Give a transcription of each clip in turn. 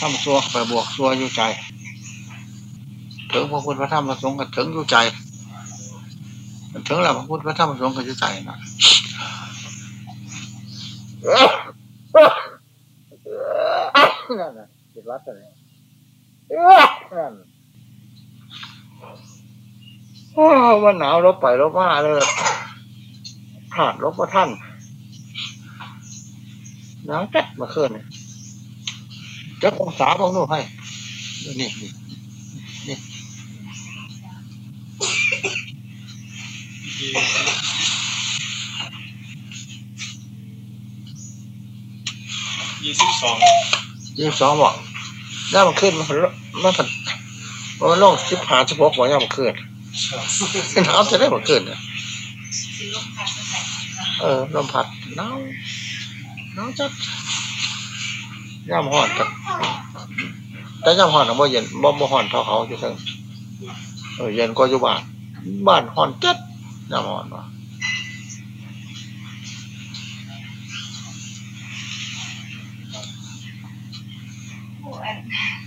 ทำซัวไปบวกซัวอยู่ใจ ถึงพระพุทธพระธรรมพระสงฆ์ก็ถึงอยู่ใจ ถึงแล้วพระพุทธพระธรรมพระสงฆ์ก็อยู่ใจนะนั่นนะจิตวัดอะไรนั่นโอ้วันหนาวรบไปรบมาเลยพลาดรบว่าท่านหนาวจัดมาขึ้น จักองศาบางนู่นให้นี่นี่นี่ยี่สิบสองยี่สิบสองบอกย่ามันขึ้นมันมันมันมันลงสิบหาสิบหกบอกย่ามันขึ้นหนาวจะได้มันขึ้นเนี่ยเออลมพัดหนาวหนาวจัด ย่ามห่อนจัดแต่ย่ามห่อนนะบ่เย็นบ่บ่ห่อนเท่าเขาอยู่เทั้งเย็นกว่าอยู่บ้าน บ้านห่อนจัดย่ามห่อนว่ะผู้อัน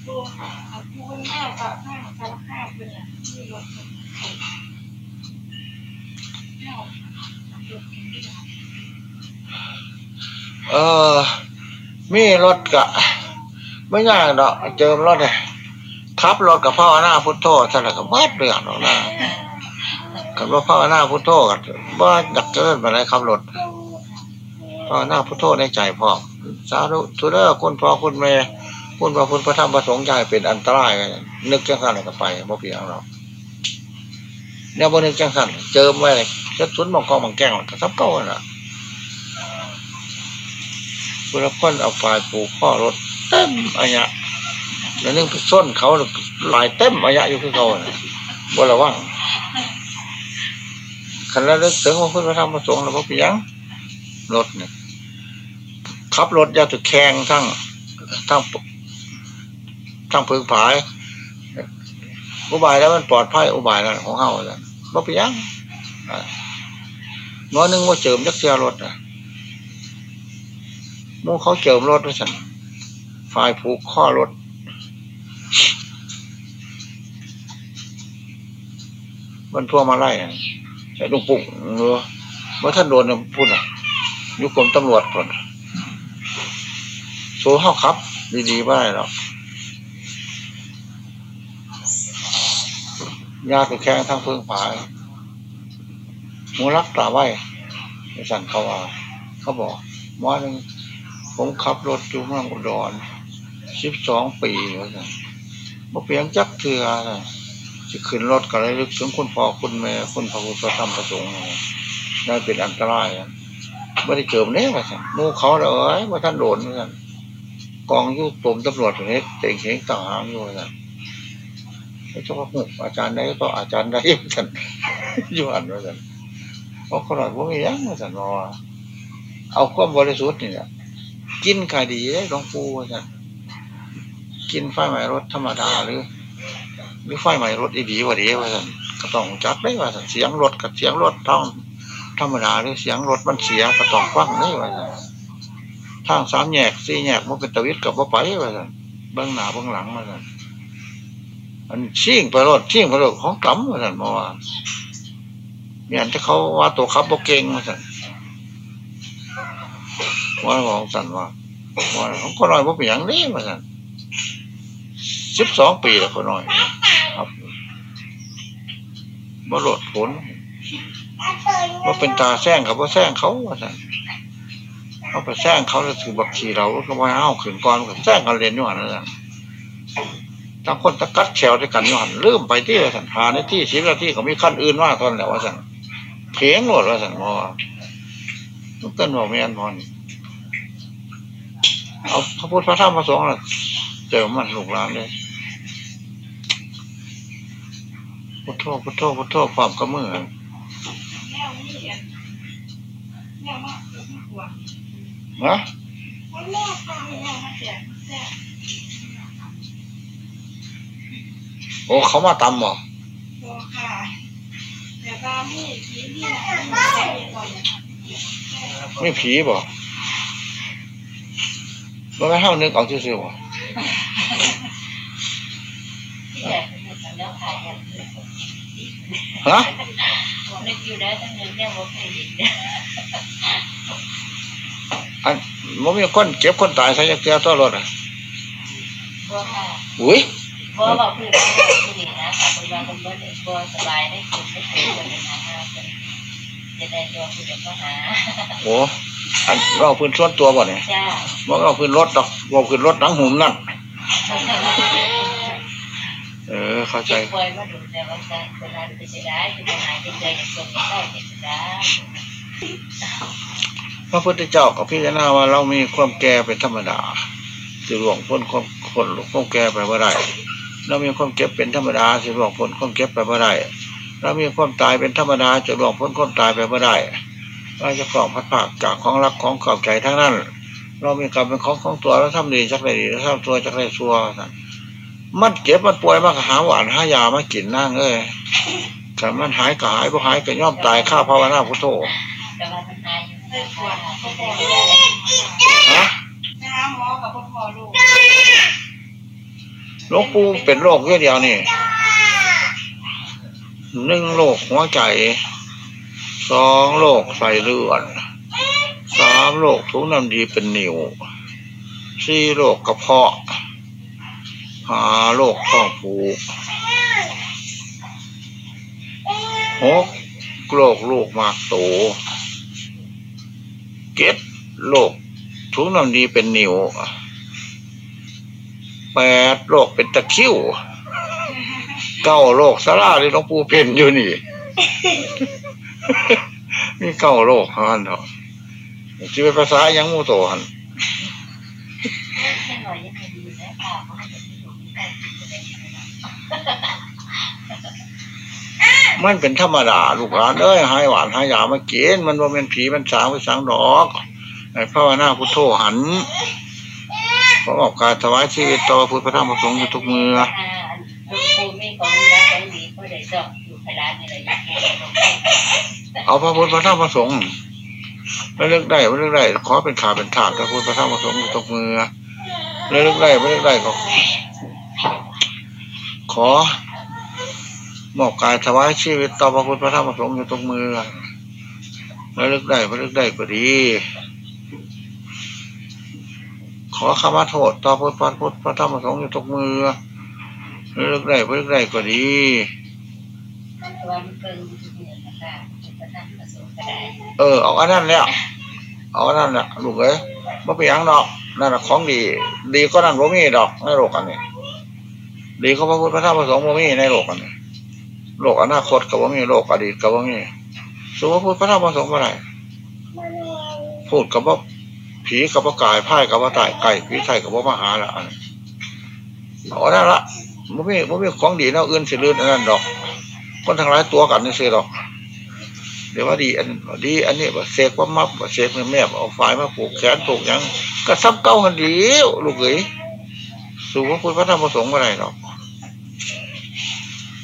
ผู้ผู้แม่กับข้าเออ มีรถกะไม่ยากดอกเจิมรถเนี่ยขับรถกับพ่อหน้าพุทโธสลักกับมัดเรื่องหรอกนะกับว่าพ่อหน้าพุทโธกับว่าดักเกินมาเลยขับรถพ่อหน้าพุทโธในใจพ่อสาธุทุเรศคุณพ่อคุณแม่คุณพระคุณพระธรรมพระสงฆ์ใจเป็นอันตรายนนึกจังสันก็ไปบ่เพียงเราเนี่ยบ่นึกจังสันเจิมไว้เลยจะทุนมองกองมองแก้งก็ซับเก้าน่ะ เวลาคนเอาไฟปลูกข้อรถเต็มอันเนี้ยแล้วนึงส้นเขาหลายเต็มอันเนี้ยอยู่คือเขาน่ะบ่ระวังคันแล้วนึกถึงว่าคุณพระธรรมพระสงฆ์แล้วบ่เพียงรถเนี่ยขับรถยาถึกแข่งทั้งทั้งทั้งพึงผายอุบายแล้วมันปลอดภัยอุบายแล้วของเฮาจ้ะบ่ไปนหยังอ่าน้อยนึงว่าเจิมจักเสียรถอะ มู่เขาเจิมรถด้วยสันฝ่ายผูกข้อรถมันพวงมาไล่อะใส่ลุงปุ่งเออว่าท่านโดนน่ะพูดอะยุคกรมตำรวจก่อนโซ่เฮาครับ ดีๆไม่ได้หรอกยาติดแข้งทั้งเพิ่งผายมูรักตาไว้สันเขาว่า เขาบอกว่าหนึ่ง ผมขับรถอยู่เมืองอุดรสิบสองปีแล้วกันบ่เปลี่ยนจักเถื่อจะขึ้นรถก็เลยลึกถึงคุณพ่อคุณแม่คุณพระพุทธธรรมประสงค์นั่นเป็นอันตรายอะไม่ได้เจอมเนี่ยว่าสันหมูเขาเลยว่าท่านโดนว่าสันกองยุกรมตำรวจเนี้เต่งเข่งต่างหางอยู่ว่าสันเจ้าพระอาจารย์ได้ก็อาจารย์ได้กันอยู่อันว่าสันเพราะคนหน่อยว่ามียังว่าสันว่าเอาความบริสุทธิ์นี่แหละ กินกาดีได้หลวงปู่ว่าสันกินไฟไหม้รถธรรมดาหรือหรือไฟไหม้รถดีว่าดีว่าสันก็ต้องจัดได้ว่าสันเสียงรถกับเสียงรถท้องธรรมดาหรือเสียงรถมันเสียก็ต้องฟังได้ว่าสันทางสามแยกสี่แยกมันเป็นตะวิทกับว่าไปว่าสันเบื้องหน้าเบื้องหลังว่าสันอันชิ่งไปรถชิ่งไปรถของกำมาสั่นมาว่าเนี่ยที่เขาว่าตัวขับโบเก่งมาสั่น ว่าของสั่นว่าว่าของคนน้อยบ่เป็นอย่างนี้มาสั่นสิบสองปีแล้วคนน้อย ครับบ่หลดผลว่าเป็นตาแซงกับว่าแซงเขาว่าสั่นเขาไปแซงเขาแล้วถือบักขี่เราก็ว่าเอาขืนก่อนก็แซงกันเรียนอยู่หันนั่นแหละทั้งคนตะกัดแฉวด้วยกันอยู่หันลืมไปที่สันหาในที่สิบนาทีเขามีขั้นอื่นว่าตอนแล้วว่าสันเพียงหมดว่าสันมอทุกต้นบอกไม่อันพอน เอาพระพุทธพระธรรมพระสงฆ์น่ะเจอมันลูกหลานเลยพุทโธพุทโธพุทโธความกระมือแนวนี่เรียนแนวมากที่กว่านะคนแรกตายแนวมาแจกแจกโอ้เขามาตำบ่โลค่ะแต่ตามที่ที่นี่นะแจกก่อนนะคะไม่ผีบ่ ว่าไม่เท่านึกเอาซื่อๆบ่ที่ใหญ่เป็นหนั งแล้วขายกันฮะนึกอยู่แล้วตั้งนึงเนี่ยว่าเคยเห็นเนี่ยอันมันมีคนเก็บคนตายใส่ยักษ์เจ้าตัวรถอะว่าค่ะอุ้ยเพราะว่าเพื่อนเขาผู้ดีนะค่ะคนว่าคนบ่ได้บ่สบายได้กินได้กินคนนั้นนะคนจะได้ตัวคุณเดี๋ยวก็หาโอ้อันเราพื้นส่วนตัวบ่เนี่ยจ้าว่าเราพื้นรถดอกว่าพื้นรถหนังหุ่มนั่น เออ เข้าใจ เจ็บป่วยมาดูแต่ว่าจะคนนั้นเป็นจะได้คือหายเป็นใจอย่างส่งเข้าเป็นจะได้พระพุทธเจ้ากับพี่นาว่าเรามีความแก่เป็นธรรมดาสิหลวงพ้นความคนความแก่ไปว่าได้เรามีความเก็บเป็นธรรมดาสิหลวงพ้นความเก็บไปว่าได้เรามีความตายเป็นธรรมดาจะหลวงพ้นความตายไปว่าได้ เราจะของพัดผากจากของรักของขอบใจทั้งนั้น เรามีกรรมเป็นของของตัวแล้วทำดีจักไรดีแล้วทำตัวจักไรซัวมันเก็บมันป่วยมากหาหวานหายามากินนั่งเอ้ยถ้ามันหายก็หายพอหายก็ย่อมตายข้าภาวนาพุทโธแต่ว่ามันายเลิกปวดพ่อพ่อไม่ลูได้กฮะไปหลูกหลวงปู่เป็นโรคเยอะเดียวนี่หนึ่งโรคหัวใจ สองโรคไฟเลือดสามโรคทุกน้ำดีเป็นนิ่วสี่โรคกระเพาะห้าโรคท้องผูกหกโรคลูกมากโตเก็ดโรคทุกน้ำดีเป็นนิ่วแปดโรคเป็นตะคริวเก้าโรคสาราที่หลวงปู่เป็นอยู่นี่ มีเก้าโรคฮันเถอะที่เป็นภาษายังมูโตหันแค่หน่อยยังดีนะค่ะเพราะว่าจะไม่ถูกไม่ได้กินอะไรนะมันเป็นธรรมดาลูกหลานเอ้ยหายหวานหายยามากินมันว่าเป็นผีมันสางไปสางดอกไอ้พระวนาพุทโธหันประกอบการถวายชีวิตต่อพระพุทธพระธรรมพระสงฆ์อยู่ทุกมือ เอาพระพุทธพระธรรมพระสงฆ์แล้วเลือกได้ไม่เลือกได้ขอเป็นขาเป็นถาดพระพุทธพระธรรมพระสงฆ์อยู่ทุกมือแล้วเลือกได้ไม่เลือกได้ก็ขอมอบกายถวายชีวิตต่อพระพุทธพระธรรมพระสงฆ์อยู่ทุกมือแล้วเลือกได้ไม่เลือกได้ก็ดี ขอขมาโทษต่อพระพุทธพระธรรมพระสงฆ์อยู่ทุกมือแล้วเลือกได้ไม่เลือกได้ก็ดี เออเอาอันนั้นแล้วเอาอันนั้นแหละลูกเอ้ยไม่เป็นยังดอกนั่นแหละของดี ดีก็นั่นบ่มีดอกในโลกอันนี้ดีก็พระพุทธพระธรรมพระสงฆ์บ่มีในโลกอันนี้โลกอนาคตก็บ่มีโลกอดีตก็บ่มีสุภาพพุทธพระธรรมพระสงฆ์บ่ได้พูดกับว่าผีกับว่ากายพ่ายกับว่าตายไก่ผีไทยกับว่ามหาละอันนี้เอาอันนั้นละบ่มีบ่มีของดีแนวอื่นสิลื่นอันนั้นดอกคนทั้งหลายตัวกันนี่สิดอก เดี๋ยวว่าดีอันดีอันนี้ว่าเสกว่ามับว่าเสกแม่เอาฝ่ายมาผูกแขนผูกยังก็ซ้ำเก้าหันเดียวลูกเอ๋ยสู่พระพุทธพระธรรมพระสงฆ์อะไรหรอก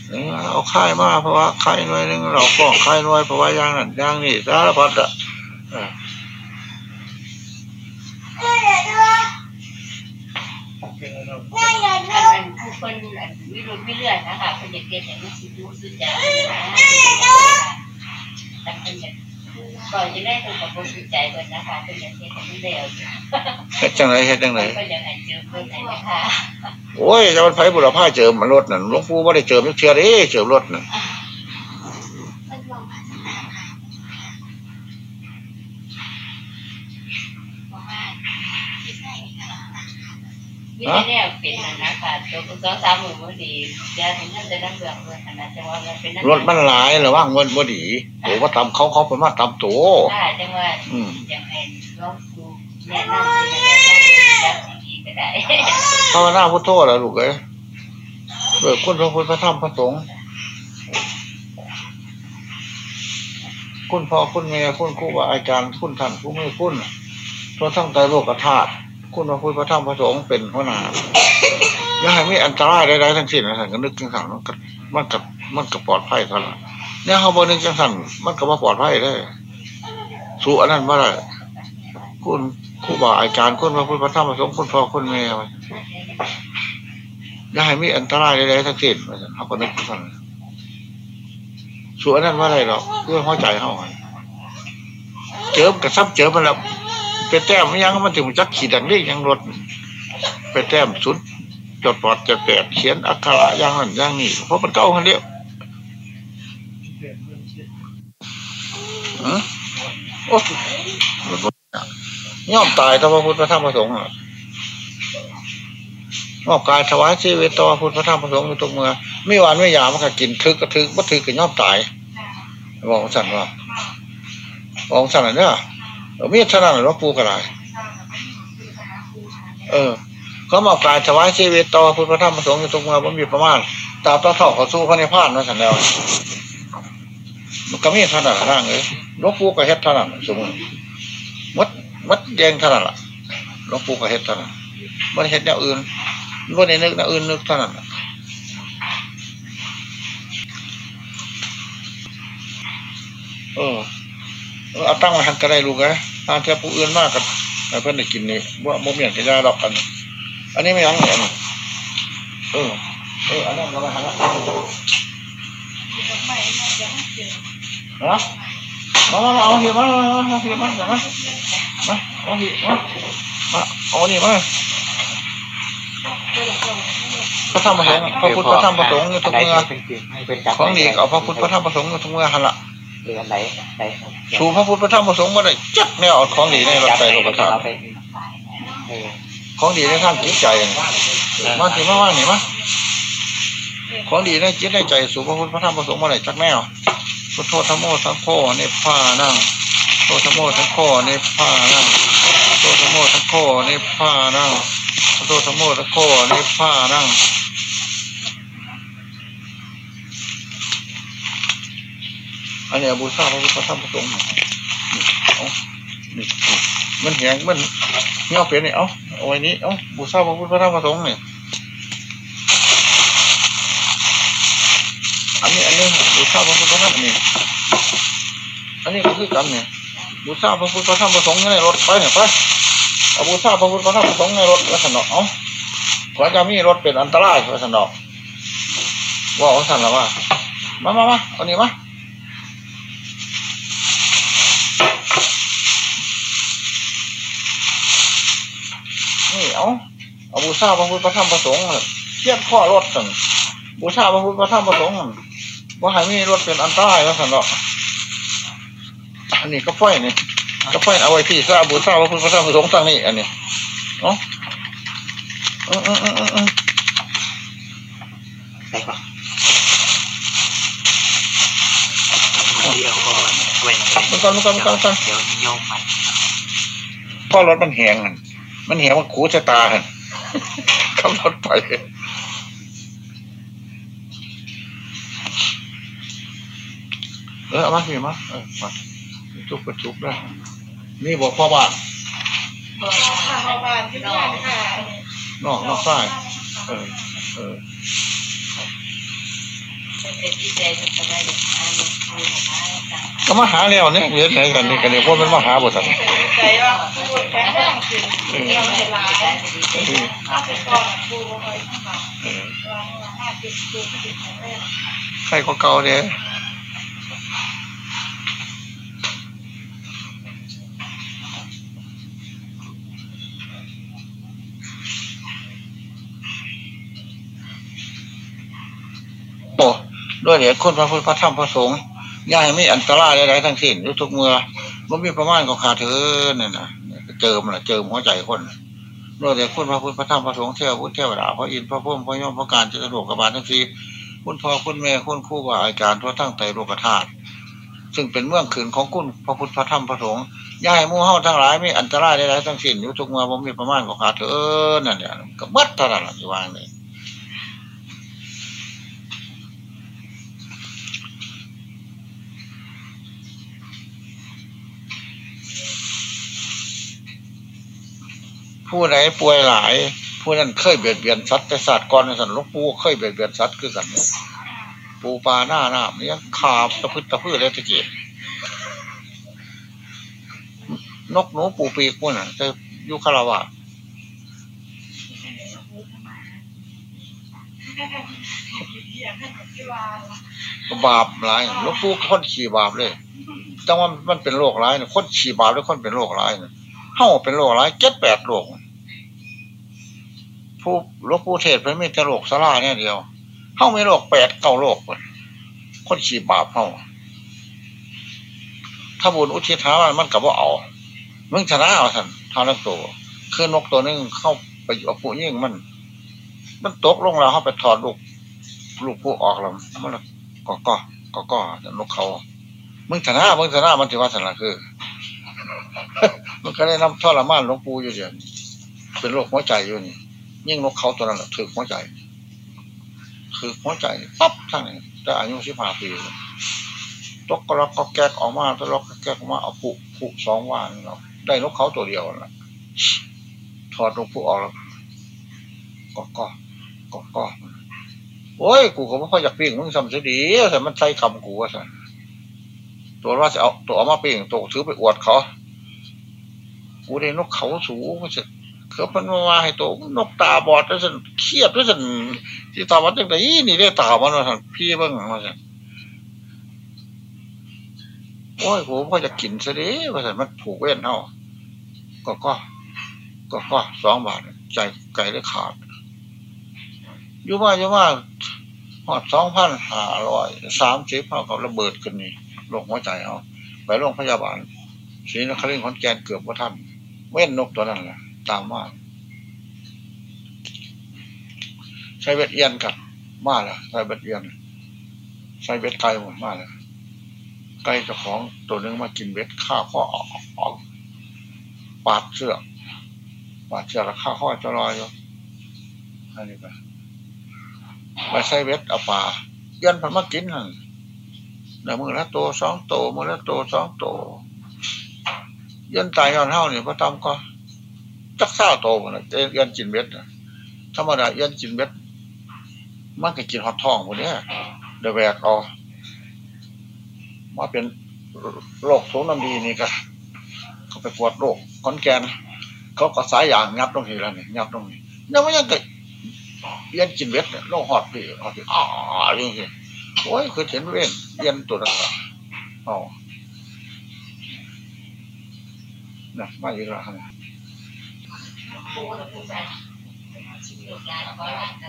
เออเอาค่ายมาเพราะว่าค่ายหน่วยหนึงเราก็ค่ายหน่วยเพราะว่าย่างนั้นย่างนี้สารพัดอะเออเป็นอะไรอันอันผู้คนวิรุณไม่เลื่อนนะคะเป็นอย่าเกิดอย่างนี้สิดูสุดยา นะแต่เป็นอย่างก่อนจะได้ตัวกับผู้สุดใจก่อนนะคะเป็นอย่างเกิดอย่างนี้เดียวเฮ็ดจังไรเฮ็ดจังไรก็ยังไงเจอเพื่อนไหนนะคะโอ้ยจะมันไฟบุรพาเจิมมันรถนั่นหลวงปู่ไม่ได้เจิมยักเชื่อเด้เจิมรถนั่น มีแน่เป็นนะคะตัวคุณสองสามหมื่นพอดีจะถึงนั่นจะนั่งเบื่อเมื่อขนาดจะว่ามันเป็นนั่นรถมันหลายหรือว่าเงินบ่ดีโอ้ว่าตำเขาเขาเป็นมาตำตัวได้จังว่าอืมอย่างไรน้องครูแนะนำที่จะได้รับดีก็ได้ภาวนาพุทโธแล้วลูกเอ้ยเบิกคุณพระพุทธพระธรรมพระสงฆ์คุณพ่อคุณแม่คุณครูบาอาจารย์คุณท่านผู้มีคุณทั่วทั้งใจโลกธาตุ คุณพระพุทธพระธรรมพระสงฆ์เป็นหัวหน้าย่าให้มีอันตรายใดๆทั้งสิ้นนะท่านก็นึกจังสันมันก็มันก็มันก็ปลอดภัยเท่านั้นเนี่ยเขาบนึกจังสันมันก็มาปลอดภัยได้สู้อันนั้นมาได้คุณครูบาอาจารย์คุณพระพุทธพระธรรมพระสงฆ์คุณพ่อคุณแม่อย่าให้มีอันตรายใดๆทั้งสิ้นเขาก็นึกจังสั่นส่วนนั้นว่าอะไรหรอกเพื่อหัวใจเขาอะเจิมกับซับเจิมมันแล้ว ไปแต้มยังมันถึงจักขีดดังนี้ยังรถไปแต้มสุดจดปอดจะแปดเขียนอักขระอย่างนั้นอย่างนี้เพราะมันเก้าคนเดียวฮะโอ้ย่อมตายถ้าพระพุทธพระธรรมพระสงฆ์อะมอบกายถวายชีวิตต่อพระพุทธพระธรรมพระสงฆ์อยู่ตรงเมือไม่หวานไม่หยามันก็กินทึกก็ทึกบ่ทึกก็ย่อมตายบอกสั่นว่าบอกสั่นเนี่ย มีเท่านั้นหรือว่าปูกระไรเออ เขามอบกายถวายชีวิตต่อพระพุทธธรรมพระสงฆ์อยู่ตรงเมือมันมีประมาณตามต่อเท่าเขาสู้พระนิพานนั่นสันแล้วมันก็มีเท่านั้นร่างเลยหลวงปู่ก็เฮ็ดเท่านั้นสมมติมัดมัดแยงเท่านั้นล่ะหลวงปู่ก็เฮ็ดเท่านั้นม่ได้เฮ็ดแนวอื่นไม่ได้นึกแนวอื่นนึกเท่านั้นล่ะเออ เอาตั้งไว้หันก็ได้ลูกนะทางเทียผู้อื่นมากกับเพื่อนได้กินนี่ว่าโมเมียนจะยาดอกกัน อันนี้ไม่ยังเนี่ยเออเอออันนั้นเราไปหันละอยู่กับใหม่น่าเจอนมาเอาหิมามาเอาหิมามามาเอาหิมามาเอานี่มาเหลังเราพระธรรมแห่งพระพุทธพระธรรมพระสงฆ์อยู่ทุกเมื่อของดีเอาพระพุทธพระธรรมพระสงฆ์อยู่ทุกเมื่อหันละ หรืออันไหนไหนสู่พระพุทธพระธรรมพระสงฆ์มาได้จักแนวเอาของดีในรถไฟโลกธาตุเอาไปเออของดีในทางจิตใจมาถึงมาว่างนี่มาของดีในจิตในใจสู่พระพุทธพระธรรมพระสงฆ์มาได้จักแนวพุทโธธรรมโมสังโฆเนพพานั่งโธธรรมโมสังโฆเนพพานั่งโธธรรมโมสังโฆเนพพานั่งโธธรรมโมสังโฆเนพพานั่ง อันนี้บูชาพระพุทธธรรมพระสงฆ์เนี่นี่มันแหงมันเงี้ยเปลี่ยนนี่ยเอ้าเอาไว้นี้เอ้าบูชาพระพุทธธรรมพระสงฆ์เนี่ยอันนี้อันนี้บูชาพระพุทธธรรมนี่อันนี้ก็คือกันเนี่ยบูชาพระพุทธธรรมพระสงฆ์ในรถไปเนี่ยไปเอาบูชาพระพุทธธรรมพระสงฆ์ในรถแล้วสนอกเอ้าขอจะมีรถเป็นอันตรายแล้วสนอกว่าเอาสันแล้วว่ามามามาเอานี่มา นี่เอาเอาบูชาพระพุทธพระธรรมพระสงฆ์เทียบข้อรถสั่นบูชาพระพุทธพระธรรมพระสงฆ์ว่าให้มีรถเป็นอันตรายแล้วสั่นเนาะอันนี้ก็ไฟนี่ก็ไฟเอาไว้ที่ซาบูชาพระพุทธพระธรรมพระสงฆ์ตั้งนี่อันนี้เนาะออเออเออเออเออใช่ปะเดี๋ยวก่อนเว้นมันก่อนมันก่อนก่อนก่อนเดี๋ยวนิยมมันพ่อรถมันแหงมัน มันแหงมันขูชะตาหันขับรถไปเออเอามาสิมาเออมาจุกกระจุกได้นี่บอกพ่อบ้านทางบ้านที่บ้านค่ะนอกนอกซ้ายเออเออ ก็มาหาแล้วเนี่ยเรียนไหนกันนี่กันเนี่ยพวกมันมาหาบทสันใครก็เก่าเนี่ยเวลา เออ ถ้าเป็นก่อนปูคอยข้างหลัง เออ วางห้าสิบปูที่ติดแรก ใครก็เก่าเนี่ยโอ้ ด้วยเหตุคนพระพุทธพระธรรมพระสงฆ์ย่าให้ไม่อันตรายใดๆทั้งสิ้นทุกเมื่อมันมีประมาณก็ขาเถินเนี่ยนะเจิมน่ะเจิมหัวใจคนด้วยเหตุคนพระพุทธพระธรรมพระสงฆ์เทวพุทธเทวดาพระอินทร์พระพุทธพระยมพระการจะสะดวกกบาลทั้งสี่คุณพ่อคุณแม่คุณครูบาอาจารย์ทั่วทั้งไตรโลกธาตุซึ่งเป็นเมืองขืนของคุณพระพุทธพระธรรมพระสงฆ์ย่าให้มู่เฮาทั้งหลายไม่อันตรายใดๆทั้งสิ้นทุกเมื่อมันมีประมาณก็ขาเถินนั่นเนี่ยก็มัดเท่านั้นล่ะอยู่วางเลย ผู้ใดป่วยหลาย ผู้นั้นเคยเบียดเบียนสัตว์แต่ศาสตว์ก่อนในสันลูกปูเคยเบียดเบียนสัตว์คือกันเนี่ยปูปลาหน้าหน้าเลี้ยขาบตะพึดตะพื้นเลยตะเกียบนกหนูปูปีกพวกน่ะจะอยุคาราวาบาปร้ายลวงปู่คนขี่บาปเลยแต่ว่ามันเป็นโรคร้ายเนี่ยคนขี่บาปแล้วคนเป็นโรคร้ายเนี่ย เฮาเป็นโรคร้ายเจ็ดแปดโรคผู้ลวงปู่เทศเพิ่นมีแต่โรคสลาเนี่ยเดียวเฮาไม่โรคแปดเก้าโรคเพิ่นคนขี่บาปเฮาถ้าบุญอุทิศถามันมันกับว่าเอามึงชนะเอาท่านเท่านั้นตัวคือนกตัวหนึงเข้าไปอยู่กับผู้ยิ่งมัน มันตกลงแล้วเข้าไปถอดลูกลูกผู้ออกแล้วมันก็ก็ก็ก็นกเขา มึงชนะมึงชนะมันถือว่าชนะคือ มันก็ได้นำทรมานหลวงปู่อยู่เดียวเป็นโรคหัวใจอยู่นี่ยิ่งนกเขาตัวนั้นแหละถือหัวใจคือหัวใจปั๊บทั้งนี้แต่อายุสิบห้าปีตกก็ล็อกก็แกกออกมาตกล็อกก็แกกออกมาเอาผูกผูกสองวันเราได้นกเขาตัวเดียวน่ะถอดนกผู้ออกแล้วก็ก็ก็ก็โอ้ยกูก็ไม่ค่อยอยากปิ้งมึงซ้ำเสียดีแต่มันใส่คำกูว่าสัน ตัวว่าจะเอาตัวเอามาปิ้งตัวถือไปอวดเขากูได้นกเขาสูงว่าสันเขาพิ่นมาให้ตัวนกตาบอดว่าสันเครียดว่าสันที่ตาบอดจังไดนี่ได้ตามันว่าสันพี่บิ่งว่าสันโอ้ยกูก็จะกินซะดิว่าสันมันผูกเว้นเฮาก็ก็ก็ก็สองบาทใจไก่ได้ขาดยู่ว่ายู่ว่าหอดสองพันห้าร้อยสามสิบเท่ากับระเบิดขึ้นนี่ โรคหัวใจเอาไปโรงพยาบาลศรีนครินทร์ขอนแก่นเกือบว่าท่าน เว้นนกตัวนั้นแหละตามมาใช้เบ็ดเอียนกับมาแล้วใช้เบ็ดเอียนใช้เบ็ดไก่หมดมาแล้วไก่เจ้าของตัวนึงมากินเบ็ดข้าข้อออกออกปาดเสื้อกปาดเสื้อกแล้วข้าข้อจะลอยอยู่อันนี้ไปไปใส่เบ็ดเอาปลาเอียนมันมากินนั่น แล้วมือละตัวสองตัวมือละตัวสองตัวเอียนตายย้อนเท่านี่พระตำก็จักเศร้าโตมันเอียนกินเบ็ดน่ะธรรมดาเอียนกินเบ็ดมันก็กินหอดทองพวกเนี้ยเดยวแวกเอามาเป็นโรคสูงน้ำดีนี่ก็เขาไปปวดโรคคอนแกน เขาก็สายยางงับตรงนี้แล้วนี่งับตรงนี้ยังไม่ยังเกิดเอียนกินเบ็ดโรคหอดพี่หอดพี่อ๋ออย่างนี้โอ้ยคือเห็นเว้น เอียนตัวละอ๋อนะมาอีกแล้วนะ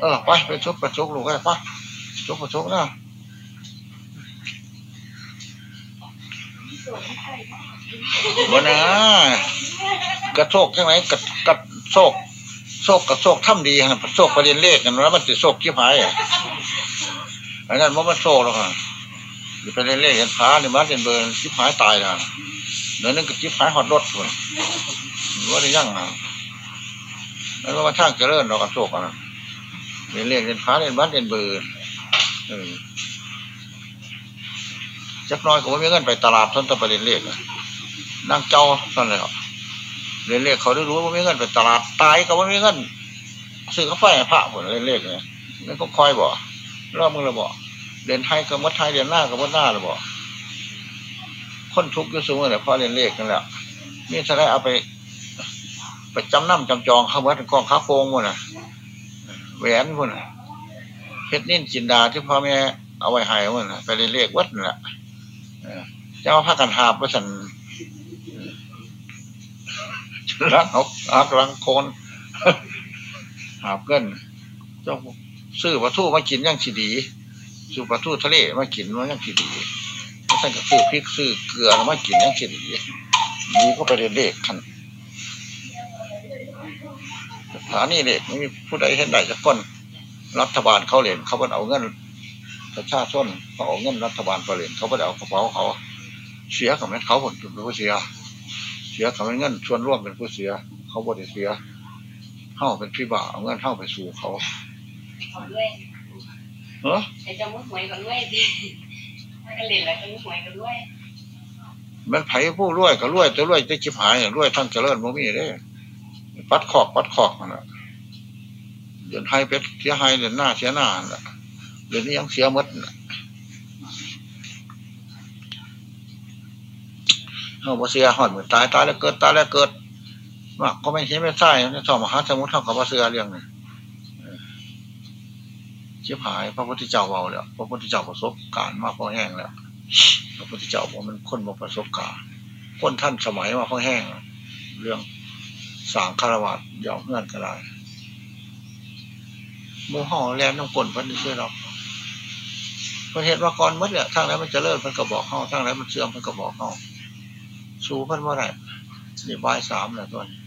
เออไปไปชุบไปชุบลูกไอ้ไปชุบไปชุบนะบ่นะกระโชกใช่ไหมกระกระโชกโชกกระโชกทำดีนะโชกประเด็นเลขกันแล้วมันติโชกขี้พายอะอันนั้นมันมันโชกแล้วค่ะ อยู่ไปเรียนเลขเห็นพาเนี่ยมันเป็นเบอร์ขี้พายตายนะเดี๋ยวนึงก็ขี้พายหอดรถเลยว่าได้ยังนะแล้วก็มาทางเจริญเรากระโชกกันะเรียนเรียนเรียนพาเรียนบ้านเรียนเบอร์จักน้อยก็ไม่มีเงินไปตลาดทนต้องไปเรียนเลขอะนั่งเจ้าตอนเลยเรียนเลขเขาได้รู้ว่าไม่มีเงินไปตลาดตายก็ไม่มีเงินซื้อกาแฟให้พระหมเรียนเลขเนี่ยนั่นก็คอยบอกรอบมึงเลยบอก เรียนไทยก็มดไทยเรียนหน้าก็มดหน้าเลยบอกคนทุกข์ก็สูงเลยเพราะเรียนเลขนั่นแหละนี่ถ้าได้เอาไปไปจำนำจำจองเขาวัดกองค้าโกงหมดน่ะแหวนพุ่นนะเพชรนิ่นจินดาที่พ่อแม่เอาไว้ให้พุ่นนะไปเรียนเลขวัดนั่นแหละเออเจ้าพากันหาบว่าสันรักเอาอักลังโคนหาบเงินเจ้าซื้อปลาทูมากินยังสีดี ซื้อปลาทูทะเลมากินมันยังสีดีแล้วท่านก็ซื้อพริกซื้อเกลือมากินยังสีดีนี่ก็ไปเรียนเลขขันสถานีเนี่ยไม่มีผู้ใดเห็นใดสักคนรัฐบาลเขาเหรียญเขาไปเอาเงินประชาชนเขาเอาเงินรัฐบาลไปเหรียญเขาไปเอากระเป๋าเขา เสียกับแม่นเขาผลเป็นผู้เสีย เสียกับแม่นเงินชวนร่วมเป็นผู้เสีย เขาบริเสียเข้าเป็นพี่บ่าเอาเงินเข้าไปสู่เขา ฮ้อไอ้เจ้ามุ้งหวยก็ด้วยดิมันก็เล่นแล้วเจ้ามุ้งหวยก็ด้วยมันไผ่ผู้รวยก็รวยแต่รวยจะชิบหายรวยทั้งเจริญบ่มีเด้ปัดขอกปัดขอกนั่นแหละเดือนให้เป็ดเสียให้เดือนหน้าเสียหน้านั่นแหละเดือนนี้ยังเสียหมดน่ะเอาบ่เสียหอดเหมือนตายตายแล้วเกิดตายแล้วเกิดว่าก็ไม่ใช่ไม่ใช่ในสองมหาสมุทรเท่ากับว่าเสือเรื่องนี้ ชิบหายพระพุทธเจ้าเบาแล้วพระพุทธเจ้าประสบการณ์มาพอแห้งแล้วพระพุทธเจ้าบอกมันคนมาประสบการณ์คนท่านสมัยมาพอแห้ง เรื่องสางคารวะยอมเงื่อนก็ได้หมูห่อแลนน้ำกลนพันนี่ช่วยเราเพราะเหตุว่าก่อนมัดเนี่ยทางไหนมันจะเลิศมันก็บอกเข้าทางไหนมันเสื่อมมันก็บอกเข้าสู้พันว่าไรนี่บ่ายสามแล้วตัวนี้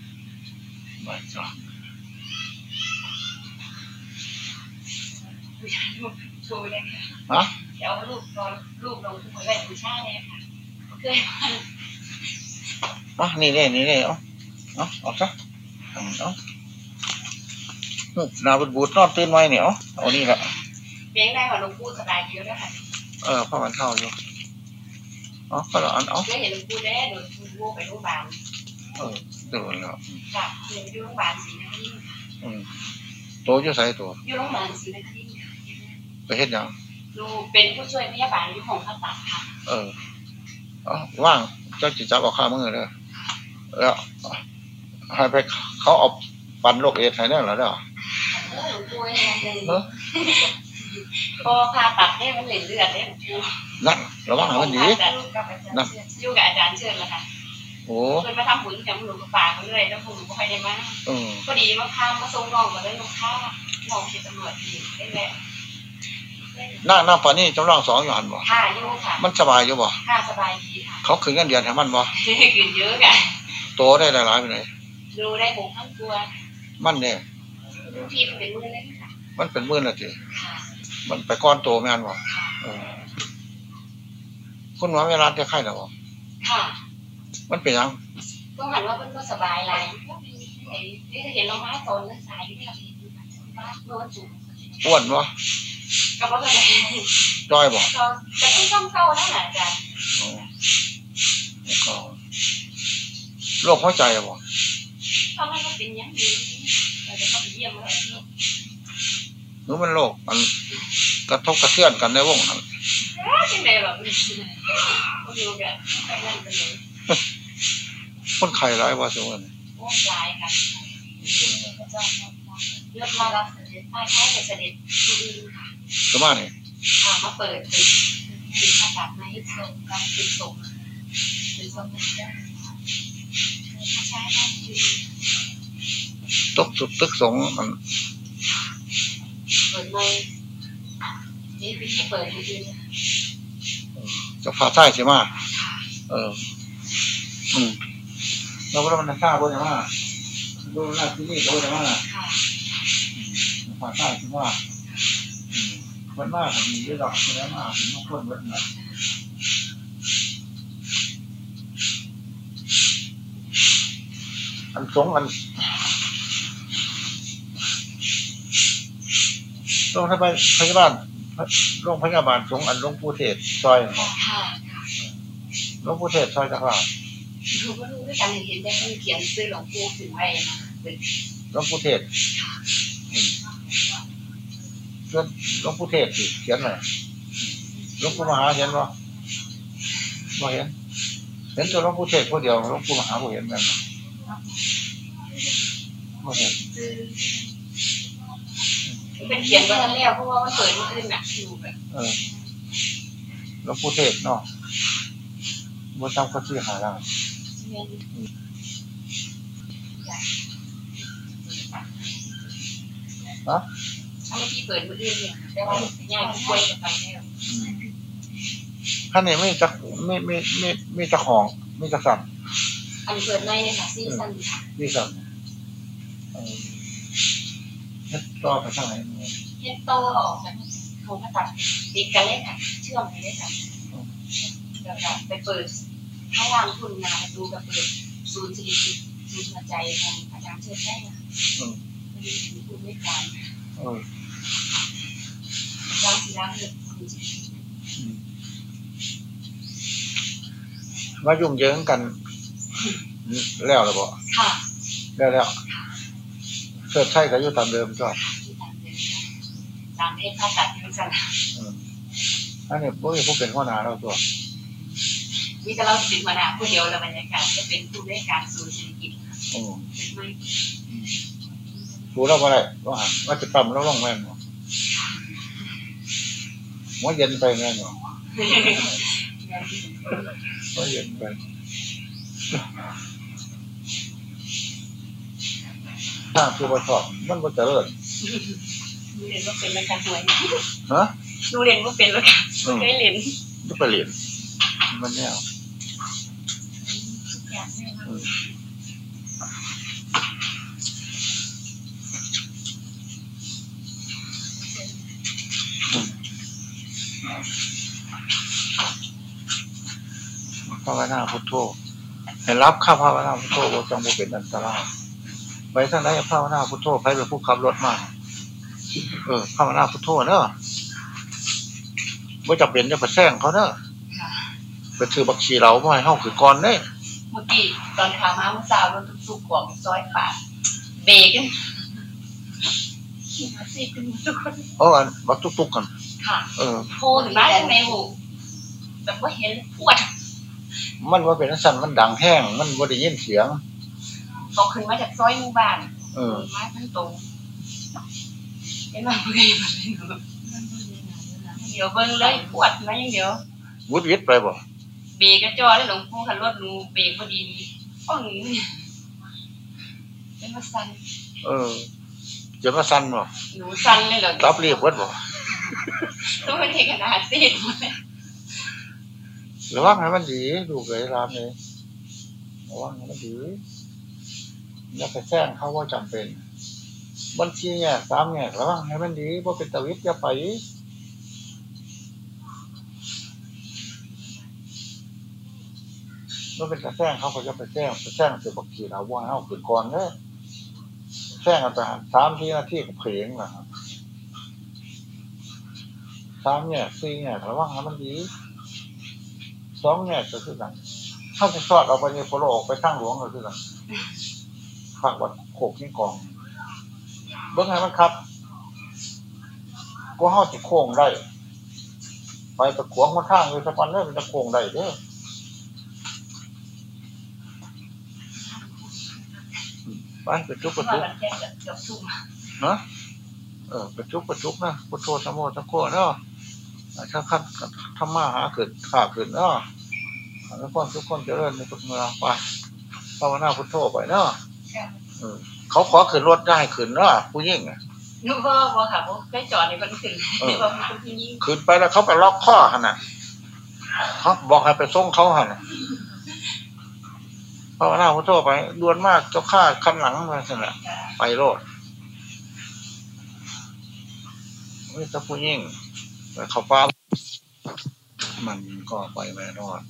บ่ายสาม ผู้ชายรูปชูเลยค่ะฮะเดี๋ยวรูปตอนรูปลงทุกคนไว้ผู้ชายเลยค่ะเคยมาอะนี่เนี่ยนี่เนี่ยเอาเอาเอาซะเอาเอาหูหนาบูดบูดนอนตื่นไว้เนี่ยเอาเอานี่แหละเพียงได้ว่าหลวงปู่สบายเยอะด้วยค่ะเออพ่อมันเข้าอยู่เอาก็ละอันเอาเคยเห็นหลวงปู่ได้โดนคุณวูไปโรงพยาบาลเออเดูแล้วค่ะเคยไปดูโรงพยาบาลศรีนครินทร์อืมตัวอยู่ใส่ตัวอยู่โรงพยาบาลศรีนครินทร์ค่ะ ไปเฮ็ดหยังดูเป็นผู้ช่วยพยาบาลอยู่ของผ่าตัดค่ะ เออเอาว่างเจ้าจิจับเอาข้ามือเด้อแล้วให้ไปเขาเอาปันโรคเอดส์ให้เนี่ยเหรอเด้อเออหลวงปู่เนี่ยเลยเออพอผ่าตัดเนี่ยมันเหลือเลือดเนี่ยหลวงปู่นั่นระวังให้มันดีนั่นอยู่กับอาจารย์เชิญแล้วค่ะโอ้เพิ่นมาทำบุญกับหลวงปู่ป่าเขาเลยแล้วผมก็ไปได้มาเออพอดีว่าข้ามมาส่งน้องมาเลยน้องข้าน้องเป็นตำรวจดีได้แหละห น้าหน้าปานนี้จำลองสองอยู่หันบ่ค่าอยู่ค่ะ มันสบายอยู่บ่ค่าสบายดีค่ะ เขาคืนเงินเดือนให้มันบ่กินเยอะกันโตได้หลายๆไปไหนดูได้หกทั้งตัวมันเนี่ยดูทีมันเป็นมือเลยค่ะ มันเป็นมื่นละทีค่ะมันไปก้อนโตแม่นบ่ค่ะเออคุณหมอเวลาจะไข้หรอบ่ค่ะมันเป็นหยังก็หันว่ามันก็สบายไรไอ้ที่เห็นเราไม้ตอนนั้นสายที่เราเห็นบ้านโน้นสูงอ้วนบ่ ก็ว่าแบบจ้อยบ่ก็จะต้องซ่อมเข้าแล้วนะอาจารย์อ๋อแล้วก็โรคหัวใจบ่ถ้าไม่ก็เป็นอย่างนี้เราจะเข้าไปเยี่ยมแล้วที่หรือมันโรคมันกระทบกระเทือนกันในวงนั้นที่ไหนแบบนี้ก็ดูแบบไปนั่นไปเลยคนไข้หลายว่าซั่นโอ้หลายค่ะเลือดมารับเสด็จใต้ท้ายเสด็จที่อื่นค่ะ สมานี่พามาเปิดเป็นเป็นผ่าตัดมาให้ส่งกับเป็นส่งเป็นส่งเป็นเจ้าใช่ได้คือตกสุดตึกสงมันเปิดเลยนี่เป็นที่เปิดจริงจะพาใต้สิมาเอออืมแล้วก็มันท่าบ่ได้มาดูหน้าที่นี่บ่ได้มาๆค่ะพาใต้สิมาอื มมันมากก็ดีด้วยดอกแสดงมาถึงทุกคนเบิดน่ะอันสงอันโรงพยาบาลพยาบาลโรงพยาบาลสงอันหลวงปู่เทศซอยหมอค่ะหลวงปู่เทศซอยจักรวาลดูก็รู้ด้วยกันเห็นได้เขียนซื้อหลวงปู่ถึงไว้นะหลวงปู่เทศ เพื่อนหลวงปู่เทศสิเขียนหน่อยหลวงปู่มหาเห็นบ่บ่เห็น เห็นตัวหลวงปู่เทศผู้เดียวหลวงปู่มหาบ่เห็นแม่นบ่บ่เห็นเป็นเขียนไว้ทั้งแล้วเพราะว่ามันเปิดมันขึ้นอะอยู่แบบเออหลวงปู่เทศเนาะบ่จำก็ชื่อหาล้านเงินฮะ ถ้าไม่ที่เปิดมืออื่นเนี่ยแต่ว่าง่ายกล้วยไปแล้วท่านนี่ไม่จักไม่ไม่ไม่ไม่จักของไม่จักสั่นอันเปิดในเนี่ยค่ะซีซั่นค่ะนี่สั่นเออเฮ็ดต่อไปทางไหนเฮ็ดโตออกจากเขามาตัดติดกันเลยค่ะเชื่อมกันเลยค่ะแล้วก็ไปเปิดข้างล่างทุนนาดูกับเปิดศูนย์สิริกิตศูนย์หัวใจของอาจารย์เชิดได้ค่ะอืมมีถึงคุณไม่การเออ ร้านสีร้านเลือดศูนย์สิริกิตมายุ่งเหยิงกัน แล้วหรือบ่ค่ะแล้วแล้วเสิร์ชใช่ก็อยู่ตามเดิมก็ที่ตามเดินตามเพศผ่าตัดที่มันสั่นอืมอันนี้พวกนี้ผู้เป็นหัวหน้าเราตัวมีแต่เราเป็นหัวหน้าผู้เดียวแล้วบรรยากาศจะเป็นผู้ได้การศูนย์สิริกิตอืมเป็นไม่รู้เราบ่ได้ว่าหันว่าจะปั๊มเราลงแม่นบ่ หัวเย็นไปแน่นอนหัวเย็นไปถ้าคือว่าชอบมันก็จะเลิศดูเรียนว่าเป็นแล้วกันหวยฮะดูเรียนว่าเป็นแล้วกันอืมเคยเรียนจะไปเรียนมันเนี่ย อย่างนี้ อืม ภาวนาพุทโธให้รับข้าภาวนาพุทโธบ่จังบ่เป็นอันตรายไปทางไหนภาวนาพุทโธไปเป็นผู้ขับรถมาเออภาวนาพุทโธเนอะบ่จำเป็นจะไปแซงเขาเนอะไปถือบักชีเราบ่ให้เฮาคือก่อนเด้เมื่อกี้ตอนขามาเมื่อเช้ารถทุกๆของซอยปากเบรกขี่มาสิคุณทุกคนเอาอันบักตุกๆกันค่ะเออโทรถึงบ้านยังไงหูแบบว่าเห็นปวด มันว่าเป็นจังสั่นมันดังแห้ง มันบ่ได้ยินเสียงตกขึ้นมาจากซอยหมู่บ้านเออมาทั้งตรงเห็นว่าเบื่อมาเลยหนูเดี๋ยวเบิ่งเลยปวดมาอย่างเดียววุดวิดไปบ่เบรกกระจอแล้วหลวงปู่ขันรถหนูเบรกพอดีป้องเป็นมาสั่นเออจะมาสั่นบ่หนูสั่นเลยเหรอรับเรียบเบิดบ่ตัวมันเทขนาดซีดหมดเลย ระวังให้มันดีลูเอ้ยรามเลยระวังให้มันดีอย่าไปแซงเขาว่าจำเป็นบัญชีเนี่ยสามเนี่ยระวังให้มันดีบ่เป็นตะวิทย์อย่าไปบ่เป็นตะแซงเขาก็จะไปแซงไปแซงสิบักขีเอาว่าเฮาขึ้นก่อนเด้อแซงกันไปหันสามทีนาทีกับเพลงล่ะครับสามเนี่ยสี่เนี่ยระวังให้มันดี สองแง่ก็คือกันถ้าจะสอดเอาไปในโปรออกไปทางหลวงก็คือกันฝากวัดโขกนี่กองเบื้องไงมันครับก็ห้าจิโค้งได้ไปตะขวงมาทางเลยสักวันเด้อมันจะโค้งได้เด้อไปไปจุกไปว่าจุกมันแค่เกือบทุ่มนะเออไปจุกไปจุกนะพุทโธสมโมสังโฆเนาะ ถ้าคัดทำมาหาขึ้นขาขึ้นเนาะแล้วคนทุกคนเจะเริ่มในทุกเมืองไปภาวนาพุทโธไปเนาะเออเขาขอขึ้นรถได้ขึ้นเนาะผู้ยิ่งอะหนูก็บอกค่ะว่าได้จอดในคนขึ้นที่ว่ามันเป็นที่นี่ขึ้นไปแล้วเขาไปล็อกข้อหันน่ะเขาบอกให้ไปส่งเขาหันน่ะภาวนาพุทโธไปดวนมากเจ้าข้าคันหลังมาสินะไปโลดไม่ต้องผู้ยิ่ง แต่เขาฟ้ามันก็ไปไม่รอด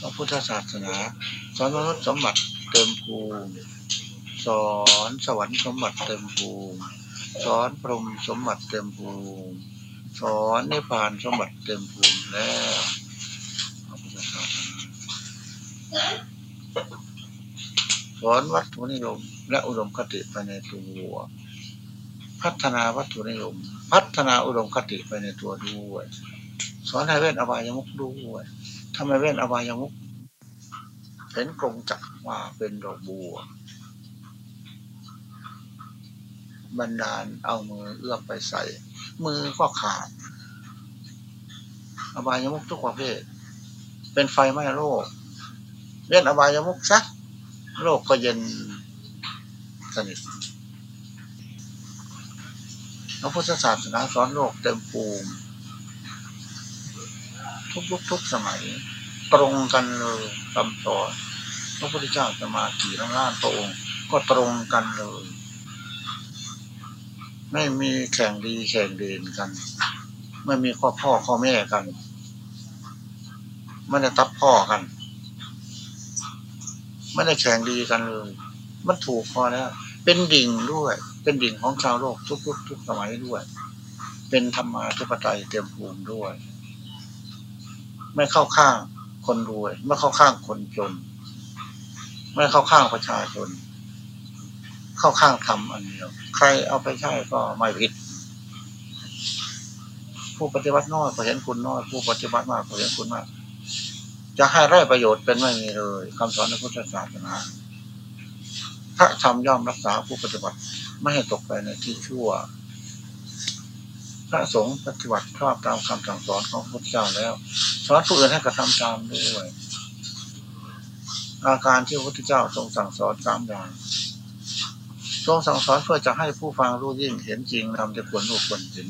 พระพุทธศาสนาสอนมนุษย์สมบัติเติมภูมิสอนสวรรค์สมบัติเติมภูมิสอนพรหมสมบัติเติมภูมิสอนนิพพานสมบัติเติมภูมิแล้วพระพุทธศาสนาสอนวัตถุนิยม และอุดมคติไปในตัวพัฒนาวัตถุนิยม พัฒนาอุดมคติไปในตัวด้วยสอนให้เว้นอบายมุกด้วยทำไมเว้นอบายมุกเห็นกรงจักว่าเป็นดอกบัวบรรดาลเอามือเอื้อมไปใส่ มือก็ขาด อบายมุกทุกประเภท เป็นไฟไหม้โลกเล่นอบายมุกซะโลกก็เย็น สนิทพระพุทธศาสนาสอนโลกเต็มภูมิทุกยุคทุกสมัย ตรงกันเลยคำสอนพระพุทธเจ้าจะมากี่ล้านล้านพระองค์ก็ตรงกันเลย ไม่มีแข่งดีแข่งเด่นกัน ไม่มีข้อพ่อข้อแม่กันไม่ได้ทับพ่อกัน ไม่ได้แข่งดีกันเลย มันถูกพอแล้ว เป็นดิ่งด้วย เป็นดิ่งของชาวโลกทุกยุคทุกสมัยด้วย เป็นธรรมาธิปไตยเต็มภูมิด้วย ไม่เข้าข้างคนรวย ไม่เข้าข้างคนจน ไม่เข้าข้างประชาชน เข้าข้างธรรมอันเดียว ใครเอาไปใช้ก็ไม่ผิด ผู้ปฏิบัติน้อยก็เห็นคุณน้อย ผู้ปฏิบัติมากก็เห็นคุณมาก จะให้ได้ประโยชน์เป็นไม่มีเลยคำสอนในพุทธศาสนา พระธรรมย่อมรักษาผู้ปฏิบัติ ไม่ให้ตกไปในที่ชั่ว พระสงฆ์ปฏิบัติชอบตามคำสั่งสอนของพระพุทธเจ้าแล้ว สอนผู้อื่นให้กระทำตามด้วย อาการที่พระพุทธเจ้าทรงสั่งสอนสามอย่างทรงสั่งสอนเพื่อจะให้ผู้ฟังรู้ยิ่งเห็นจริงนำจะควรรู้ควรเห็น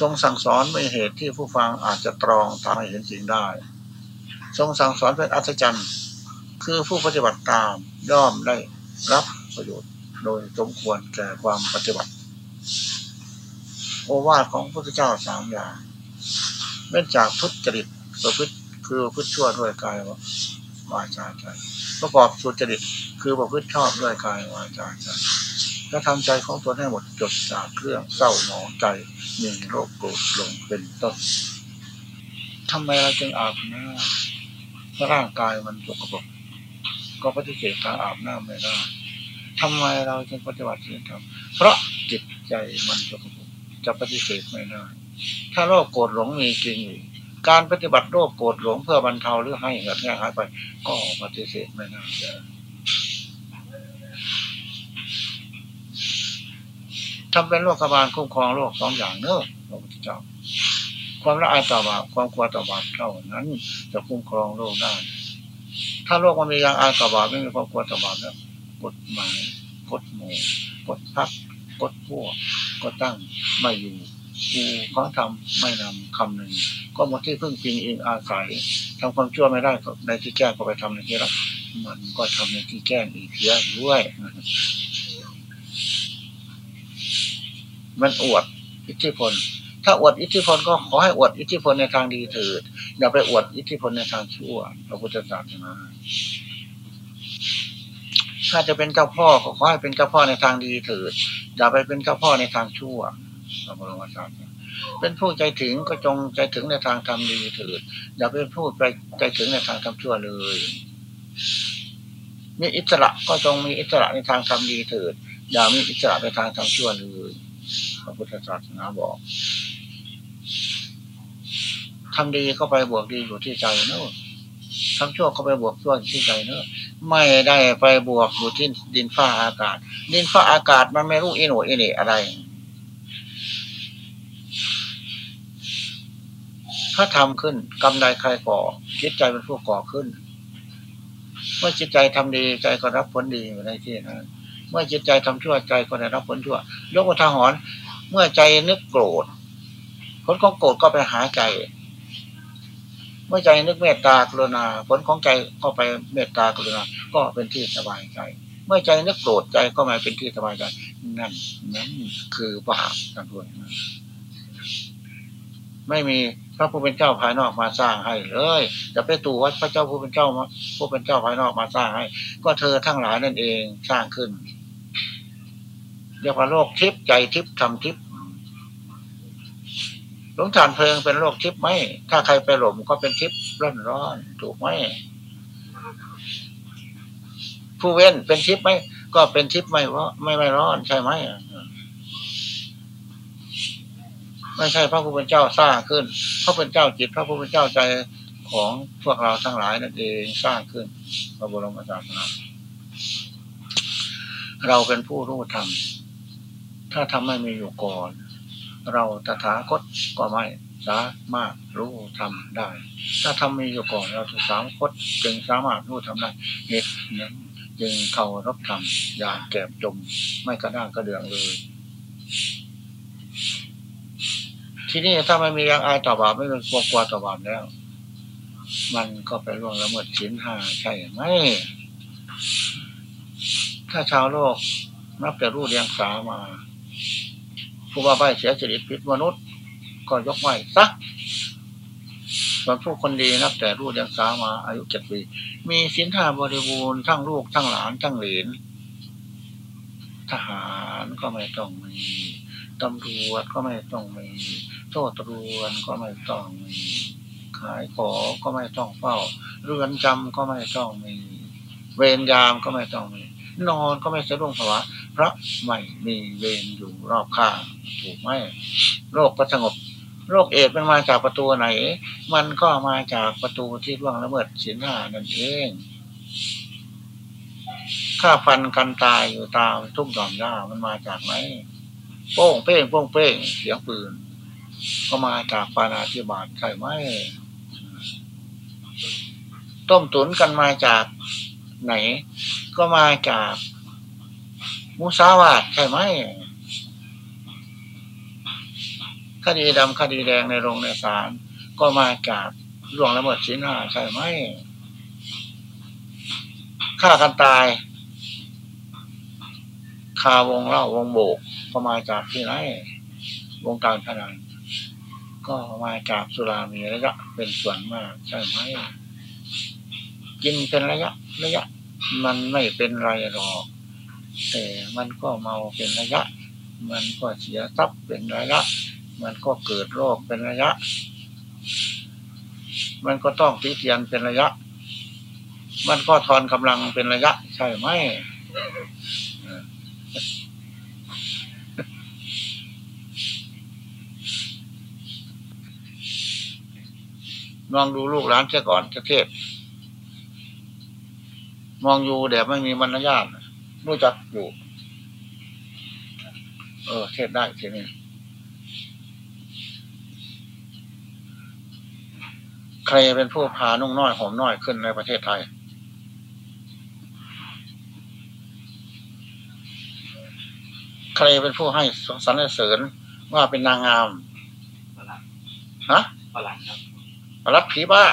ทรงสั่งสอนไม่เหตุที่ผู้ฟังอาจจะตรองทำให้เห็นจริงได้ ทรงสั่งสอนเป็นอัศจรรย์ คือผู้ปฏิบัติตามย่อมได้ รับประโยชน์โดยสมควรแก่ความปฏิบัติ โอวาทของพระพุทธเจ้าสามอย่างเนื่อจากทุจริตประพฤติคือประพฤติชั่วด้วยกายวาจาใจประกอบสุจริตคือประพฤติชอบด้วยกายวาจาใจและทำใจของตนให้หมดจดจากเครื่องเศร้าหมองใจมีโรคโกรธหลงเป็นต้นทำไมเราจึงอาบน้ำร่างกายมันสกปรก ก็ปฏิเสธการอาบน้ำไม่ได้ทำไมเราจึงปฏิบัติศีลธรรมเพราะจิตใจมันสกปรกจะปฏิเสธไม่ได้ถ้าโรคโกรธหลงมีจริงอยู่การปฏิบัติโรคโกรธหลงเพื่อบรรเทาหรือให้เหือดแห้งหายไป ก็ปฏิเสธไม่ได้ทำเป็นโรคกบาลคุ้มครองโรคสองอย่างเนอะพระพุทธเจ้าความละอายต่อบาปความกลัวต่อบาปเท่านั้น จะคุ้มครองโรคได้ ถ้าโรคมันมียางอายต่อบาปไม่มีความกลัวต่อบาปแล้วกฎหมายกฎหมู่กฎพักกฎพวกก็ตั้งไม่อยู่กูเขาทำไม่นำคำหนึ่งก็หมดที่พึ่งพิงเองอาศัยทำความชั่วไม่ได้ในที่แก้ก็ไปทำในที่รับมันก็ทำในที่แก้อีกเยอะด้วย มันอวดอิทธิพล ถ้าอวดอิทธิพลก็ขอให้อวดอิทธิพลในทางดีเถิดอย่าไปอวดอิทธิพลในทางชั่วพระพุทธศาสนา ถ้าจะเป็นเจ้าพ่อก็ขอให้เป็นเจ้าพ่อในทางดีเถิดอย่าไปเป็นเจ้าพ่อในทางชั่วพระบรมศาสดาเป็นผู้ใจถึงก็จงใจถึงในทางทำดีเถิดอย่าไปพูดไปใจถึงในทางทำชั่วเลย มีอิสระก็จงมีอิสระในทางทำดีเถิดอย่ามีอิสระในทางทำชั่วเลยพระพุทธศาสนาบอกทำดีก็ไปบวกดีอยู่ที่ใจเนอะ ทำชั่วก็ไปบวกชั่วที่ใจเนอะไม่ได้ไปบวกอยู่ที่ดินฟ้าอากาศ ดินฟ้าอากาศมันไม่รู้อิโนอิเนอะไรถ้าทำขึ้นกรรมใดใครก่อจิตใจเป็นผู้ก่อขึ้น เมื่อจิตใจทำดีใจก็รับผลดีอยู่ในที่นั้นเมื่อจิตใจทำชั่วใจก็ได้รับผลชั่วยกอุทาหรณ์เมื่อใจนึกโกรธผลของโกรธก็ไปหาใจ เมื่อใจนึกเมตตากรุณา ผลของใจก็ไปเมตตากรุณา ก็เป็นที่สบายใจ เมื่อใจนึกโกรธใจก็มาเป็นที่สบายใจ นั่นนั่นคือบาปนั่นด้วยไม่มีพระผู้เป็นเจ้าภายนอกมาสร้างให้เลยจะไปตู่วัดพระเจ้าผู้เป็นเจ้าผู้เป็นเจ้าภายนอกมาสร้างให้ ก็เธอทั้งหลายนั่นเองสร้างขึ้นเรียกว่าโลกทิพย์ใจทิพย์ทำทิพย์ หลงฐานเพลิงเป็นโลกทิพย์ไหม ถ้าใครไปหลมก็เป็นทิพย์ร้อนร้อนถูกไหม ผู้เว้นเป็นทิพย์ไหม ก็เป็นทิพย์ไม่ว่าไม่ไม่ร้อนใช่ไหม ไม่ใช่พระผู้เป็นเจ้าสร้างขึ้น พระผู้เป็นเจ้าจิต พระผู้เป็นเจ้าใจของพวกเราทั้งหลายนั่นเองสร้างขึ้นพระบรมศาสนาเราเป็นผู้รู้ธรรม ถ้าทำไม่มีอยู่ก่อน เราตถาคตก็ไม่สามารถรู้ทำได้ ถ้าทำมีอยู่ก่อนเราสามคตจึงสามารถรู้ทำได้เหตุนั้นจึงเคารพธรรมอย่างแก็บจมไม่กระด้างกระเดืองเลย ที่นี่ถ้าไม่มียังอายต่อบาปไม่เป็นกลัวกลัวต่อบาปแล้ว มันก็ไปล่วงละเมิดศีลห้าใช่ไหมถ้าชาวโลกนับแต่รู้เรียงสามา ผู้ว่าใบเสียจริพิษมนุษย์ ก็ยกไหวซักส่วนผู้คนดีนับแต่รู้เรียงสามาอายุเจ็ดปี มีสินธาบริบูรณ์ทั้งลูกทั้งหลานทั้งเหลนทหารก็ไม่ต้องมีตำรวจก็ไม่ต้องมีโทษตรวนก็ไม่ต้องมีขายของก็ไม่ต้องเฝ้า เรือนจำก็ไม่ต้องมี เวรยามก็ไม่ต้องมี นอนก็ไม่สะดุ้งภาวะเพราะไม่มีเวรอยู่รอบข้างถูกไหมโรคก็สงบ โรคเอดมันมาจากประตูไหน มันก็มาจากประตูที่ร่วงละเมิดศีลห้านั่นเองฆ่าฟันกันตายอยู่ตามทุกหย่อมย่ามันมาจากไหนโป้งเป้งโป้งเป้งเสียงปืน ก็มาจากปานาธิบาตใช่ไหมต้มตุนกันมาจาก ไหน ก็มาจากมุสาวาทใช่ไหมคดีดำคดีแดงในโรงในศาลก็มาจากล่วงละเมิดศีลห้าใช่ไหมฆ่ากันตายคาวงเล่าวงโบกก็มาจากที่ไหนวงการพนันก็มาจากสุรามีระยะเป็นส่วนมากใช่ไหมกินเป็นระยะระยะ มันไม่เป็นไรหรอก แต่มันก็เมาเป็นระยะ มันก็เสียทรัพย์เป็นระยะ มันก็เกิดโรคเป็นระยะ มันก็ต้องตีเตียนเป็นระยะ มันก็ทอนกำลังเป็นระยะ ใช่ไหมมองดูลูกหลานเสียก่อนจะเทศ มองอยู่แต่ไม่มีมารยาทรู้จักอยู่ เออเทศได้ทีนี้ใครเป็นผู้พานุ่งน้อยห่มน้อยขึ้นในประเทศไทย ใครเป็นผู้ให้สรรเสริญว่าเป็นนางงามฝรั่งฮะฝรั่งครับรัฐผีบ้า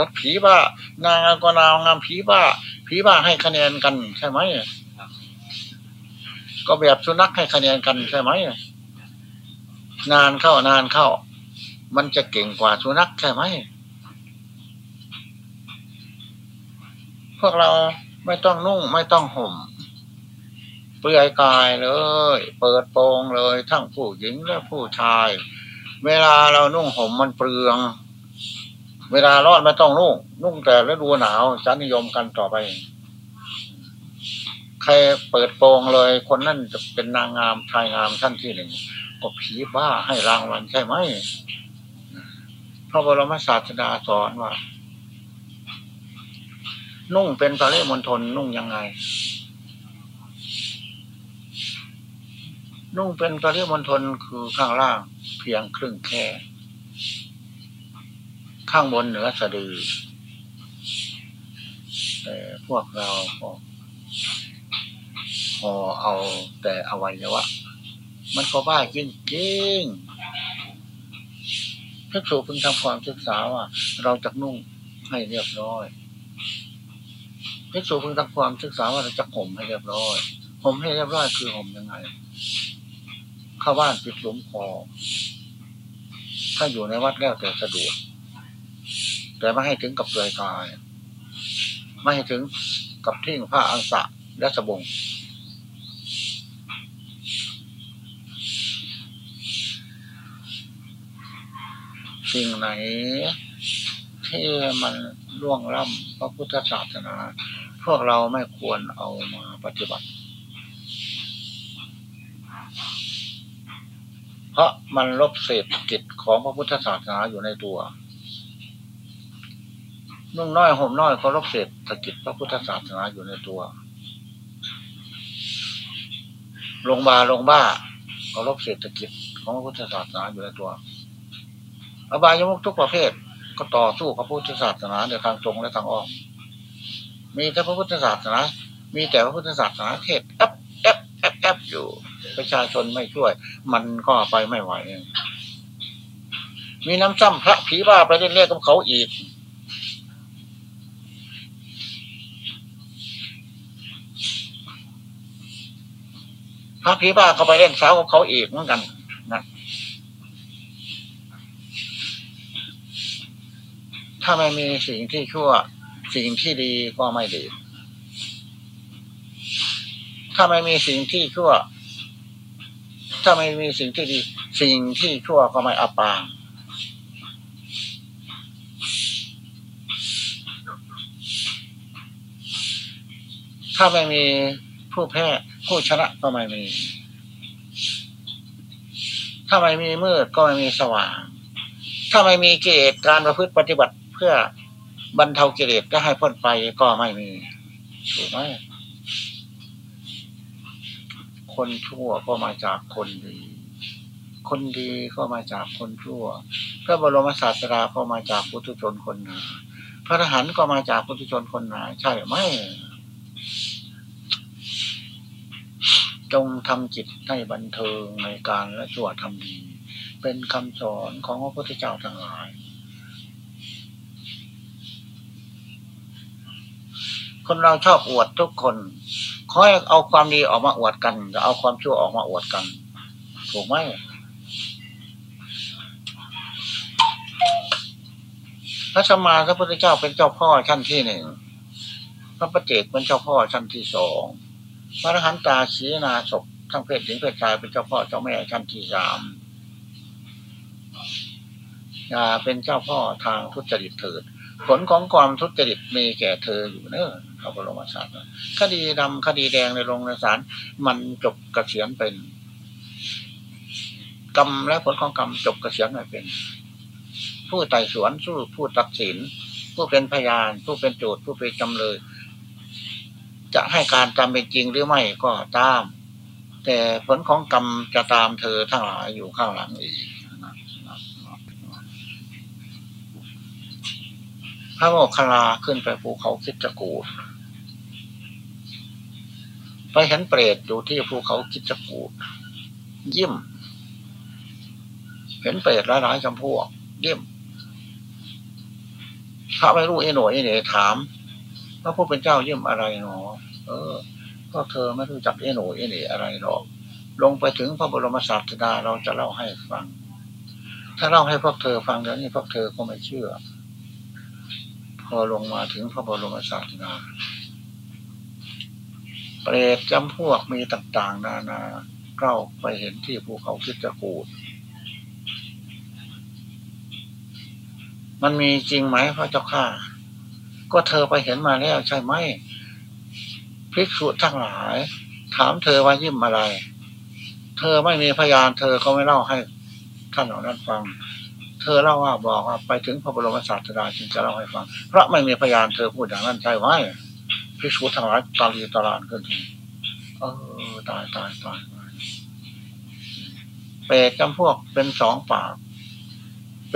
รัฐผีบ้านางามก็นางงามผีบ้า ผีบ้าให้คะแนนกันใช่ไหมก็แบบสุนัขให้คะแนนกันใช่ไหมนานเข้านานเข้า มันจะเก่งกว่าสุนัขใช่ไหมพวกเราไม่ต้องนุ่งไม่ต้องห่ม เปลือยกายเลย เปิดโปงเลยทั้งผู้หญิงและผู้ชาย เวลาเรานุ่งห่มมันเปลือง เวลาร้อนไม่ต้องนุ่งนุ่งแต่ฤดูหนาวจะนิยมกันต่อไป ใครเปิดโปงเลย คนนั่นจะเป็นนางงามชายงามท่านที่หนึ่งก็ผีบ้าให้รางวัลใช่ไหมพระบรมศาสดาสอนว่า นุ่งเป็นปริมณฑลนุ่งยังไง นุ่งเป็นปริมณฑลคือข้างล่างเพียงครึ่งแค่ ข้างบนเหนือสะดือแต่พวกเราก็พอเอาแต่อวัยวะ มันก็บ้าจริงจริงพระสูพึงทำความศึกษาว่า เราจะนุ่งให้เรียบร้อยพระสูพึงทำความศึกษาว่าเราจะห่มให้เรียบร้อยห่มให้เรียบร้อยคือห่มยังไงเข้าบ้านปิดหลุมคอถ้าอยู่ในวัดแล้วแต่สะดวก แต่ไม่ให้ถึงกับเปลือยกาย ไม่ให้ถึงกับทิ้งผ้าอังสะและสบงสิ่งไหนที่มันล่วงล้ำพระพุทธศาสนา พวกเราไม่ควรเอามาปฏิบัติ เพราะมันลบเศษกิจของพระพุทธศาสนาอยู่ในตัว นุ่งน้อยห่มน้อยก็ลบเศษกิจพระพุทธศาสนาอยู่ในตัวลงบาลงบ้าก็ลบเศรษฐกิจของพระพุทธศาสนาอยู่ในตัว อบายมุกทุกประเภทก็ต่อสู้พระพุทธศาสนาในทางตรงและทางอ้อมมีแต่พระพุทธศาสนา มีแต่พระพุทธศาสนาเทศแอบแอบแอบแอบอยู่ ประชาชนไม่ช่วย มันก็ไปไม่ไหว มีน้ำซ้ำพระผีบ้าไปเล่นเล่นกับเขาอีก พระผีบ้าก็ไปเล่นสาวกับเขาอีกเหมือนกันนะถ้าไม่มีสิ่งที่ชั่ว สิ่งที่ดีก็ไม่ดี ถ้าไม่มีสิ่งที่ชั่ว ถ้าไม่มีสิ่งที่ดี สิ่งที่ชั่วก็ไม่อับปางถ้าไม่มีผู้แพ้ ผู้ชนะก็ไม่มี ถ้าไม่มีมืดก็ไม่มีสว่าง ถ้าไม่มีเกตการประพฤติปฏิบัติเพื่อบรรเทากิเลสก็ให้พ้นไปก็ไม่มีถูกไหมคนชั่วก็มาจากคนดี คนดีก็มาจากคนชั่ว พระบรมศาสดาก็มาจากปุถุชนคนหนา พระทหารก็มาจากปุถุชนคนหนา ใช่ไหม จงทำจิตให้บันเทิงในการและชั่วทำดี เป็นคำสอนของพระพุทธเจ้าทั้งหลาย คนเราชอบอวดทุกคนขอให้เอาความดีออกมาอวดกันจะเอาความชั่วออกมาอวดกัน ถูกไหมพระสมมาพระพุทธเจ้าเป็นเจ้าพ่อชั้นที่หนึ่ง พระประเจกเป็นเจ้าพ่อชั้นที่สอง พระอรหันตาชีนาศพทั้งเพศหญิงเพศชายเป็นเจ้าพ่อเจ้าแม่ชั้นที่สามอย่าเป็นเจ้าพ่อทางทุจริตเถิด ผลของความทุจริตมีแก่เธออยู่เนอะพระบรมศาสดาคดีดำคดีแดงในโรงในศาลมันจบกระเสียนเป็นกรรมและผลของกรรมจบกระเสียนไม่เป็น ผู้ไต่สวนสู้ผู้ตัดสิน ผู้เป็นพยาน ผู้เป็นโจทย์ผู้เป็นจำเลย จะให้การตามเป็นจริงหรือไม่ก็ตาม แต่ผลของกรรมจะตามเธอทั้งหลายอยู่ข้างหลังอีกพระโมคคัลลาขึ้นไปภูเขาคิดจกูดไปเห็นเปรตอยู่ที่ภูเขาคิดจกูดยิ้ม เห็นเปรตหลายๆจำพวกยิ้มพระไม่รู้ไอ้หน่วยไอ้เหน่ถาม ว่าผู้เป็นเจ้ายิ้มอะไรหนอ เออ ก็เธอไม่รู้จักไอ้หน่วยไอ้เหน่อะไรหรอก ลงไปถึงพระบรมศาสดาเราจะเล่าให้ฟัง ถ้าเล่าให้พวกเธอฟังเดี๋ยวนี้พวกเธอก็ไม่เชื่อ พอลงมาถึงพระบรมศาสดาเปรตจำพวกมีต่างๆ นานาเข้าไปเห็นที่ภูเขาคิดจะกูด มันมีจริงไหมพระเจ้าข้า ก็เธอไปเห็นมาแล้วใช่ไหมภิกษุทั้งหลาย ถามเธอว่ายิ้มอะไร เธอไม่มีพยาน เธอก็ไม่เล่าให้ท่านเหล่านั้นฟัง เธอเล่าว่าบอกว่าไปถึงพระบรมศาสดาจึงจะเล่าให้ฟัง เพราะไม่มีพยานเธอพูดอย่างนั้นใช่ไหมภิกษุทั้งหลายตาลีตาลานขึ้นเออตายตายตายตายเปรตจำพวกเป็นสองปาก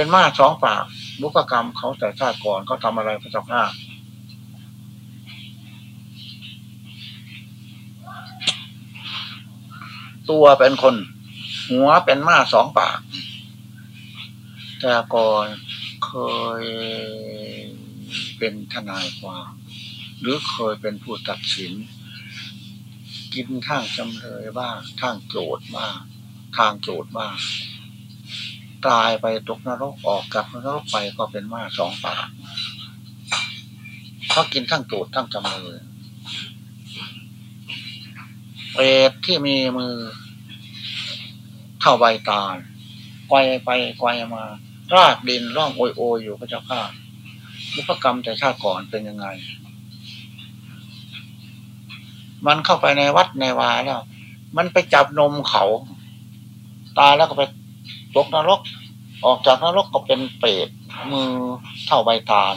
เป็นมาสองปากบุพกรรมเขาแต่ชาติก่อนเขาทำอะไรพระเจ้าข้าตัวเป็นคน หัวเป็นม้าสองปาก แต่ก่อนเคยเป็นทนายความหรือเคยเป็นผู้ตัดสิน กินข้างจำเลยบ้างข้างโจทย์บ้างทางโจทย์บ้าง ตายไปตกนรกออกกับนรกไปก็เป็นมาสองปากเขากินทั้งโจทย์ทั้งจำเลยเปรตที่มีมือ เท่าใบตาลไกวไปไกวมา รากดินร่องโอยโอยอยู่พระเจ้าข้าบุพกรรมแต่ชาติก่อนเป็นยังไง มันเข้าไปในวัดในวาแล้ว มันไปจับนมเขา ตายแล้วก็ไป ตกนรก ออกจากนรกก็เป็นเปรตมือเท่าใบตาล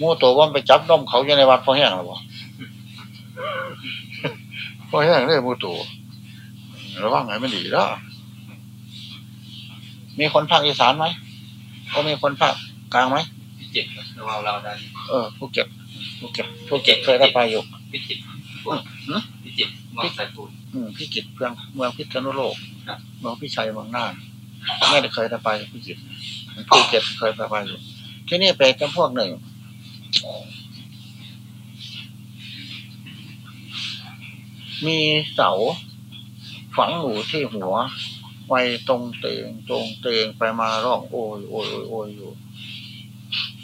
มู่ตัวว่าไปจับนมเขาอยู่ในวัดพอแห้งหรือเปล่าพอแห้งเลยมู่ตัวระวังไงไม่ดีแล้วมีคนภาคอีสานไหมก็มีคนภาคกลางไหมพิจิตรเราเราดันเออภูเก็ตภูเก็ตภูเก็ตเคยได้ไปอยู่พิจิตรหือพิจิตรมองสายปูนอืม พิจิตรเมืองเมืองพิษณุโลกครับเมืองพิชัยเมืองน่านไม่ได้เคยได้ไปพิจิตรภูเก็ตเคยไปไปอยู่ที่นี่เป็นจำพวกหนึ่งมีเสาฝังอยู่ที่หัวไว้ตรงเตงตรงเตงไปมาร้องโอยโอยโอยโอยอยู่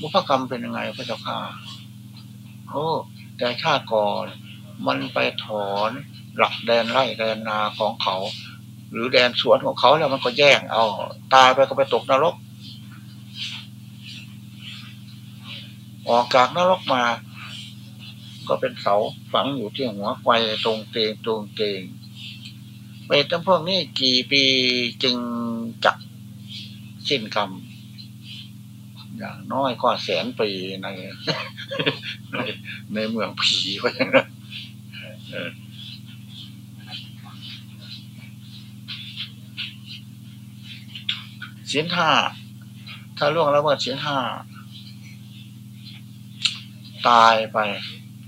บุพกรรมเป็นยังไงพระเจ้าค่ะโอ้แต่ชาติก่อนมันไปถอน หลักแดนไร่แดนนาของเขา หรือแดนสวนของเขาแล้วมันก็แย่งเอาตายไปก็ไปตกนรก ออกจากนรกมา ก็เป็นเสาฝังอยู่ที่หัวไฟตรงเตงตรงเตงไปตั้งพวกนี้กี่ปีจึงจักสิ้นกรรมอย่างน้อยก็แสนปีในในเมืองผีก็อย่างนั้นเออ ศีลห้าถ้าล่วงละเมิดศีลห้าตายไป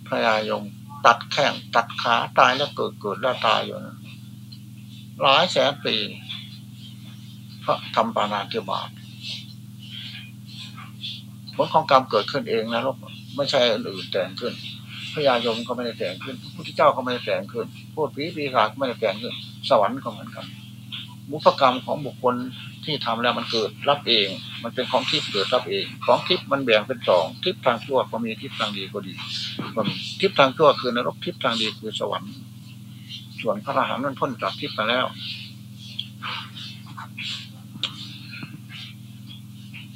พญายมตัดแข้งตัดขาตายแล้วเกิดเกิดแล้วตายอยู่นะหลายแสนปีเพราะทำปานาธิบาตผลของกรรมเกิดขึ้นเองนะลูกไม่ใช่อื่นแต่งขึ้นพญายมก็ไม่ได้แต่งขึ้นพระพุทธเจ้าก็ไม่ได้แต่งขึ้นพูดผีปีศาจก็ไม่ได้แต่งขึ้น สวรรค์ก็เหมือนกันบุพกรรมของบุคคล ที่ทำแล้วมันเกิดรับเอง มันเป็นของทิพย์เกิดรับเอง ของทิพย์มันแบ่งเป็นสองทิพย์ทางชั่วก็มีทิพย์ทางดีก็ดีก็มีทิพย์ทางชั่วคือนรกทิพย์ทางดีคือสวรรค์ ส่วนพระอรหันต์นั้นพ้นจากทิพย์ไปแล้ว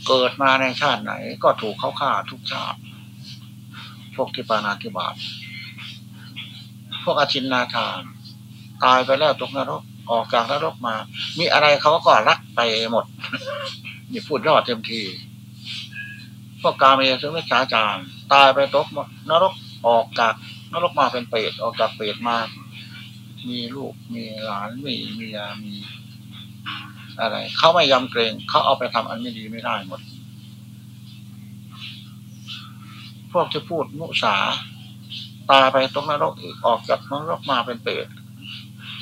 เกิดมาในชาติไหนก็ถูกเขาฆ่าทุกชาติพวกที่ปานาธิบาตพวกอาชินนาทานตายไปแล้วตกนรก ออกจากนรกมา มีอะไรเขาก็รักไปหมดนี่พูดยอดเต็มทีพวกกาเมสุมิชาจารตายไปตกนรกออกจากนรกมาเป็นเปรตออกจากเปรตมา มีลูกมีหลานมีเมียมีอะไรเขาไม่ยำเกรงเขาเอาไปทำอันไม่ดีไม่ได้หมด พวกที่พูดมุสาตายไปตกนรกอีกออกจากนรกมาเป็นเปรต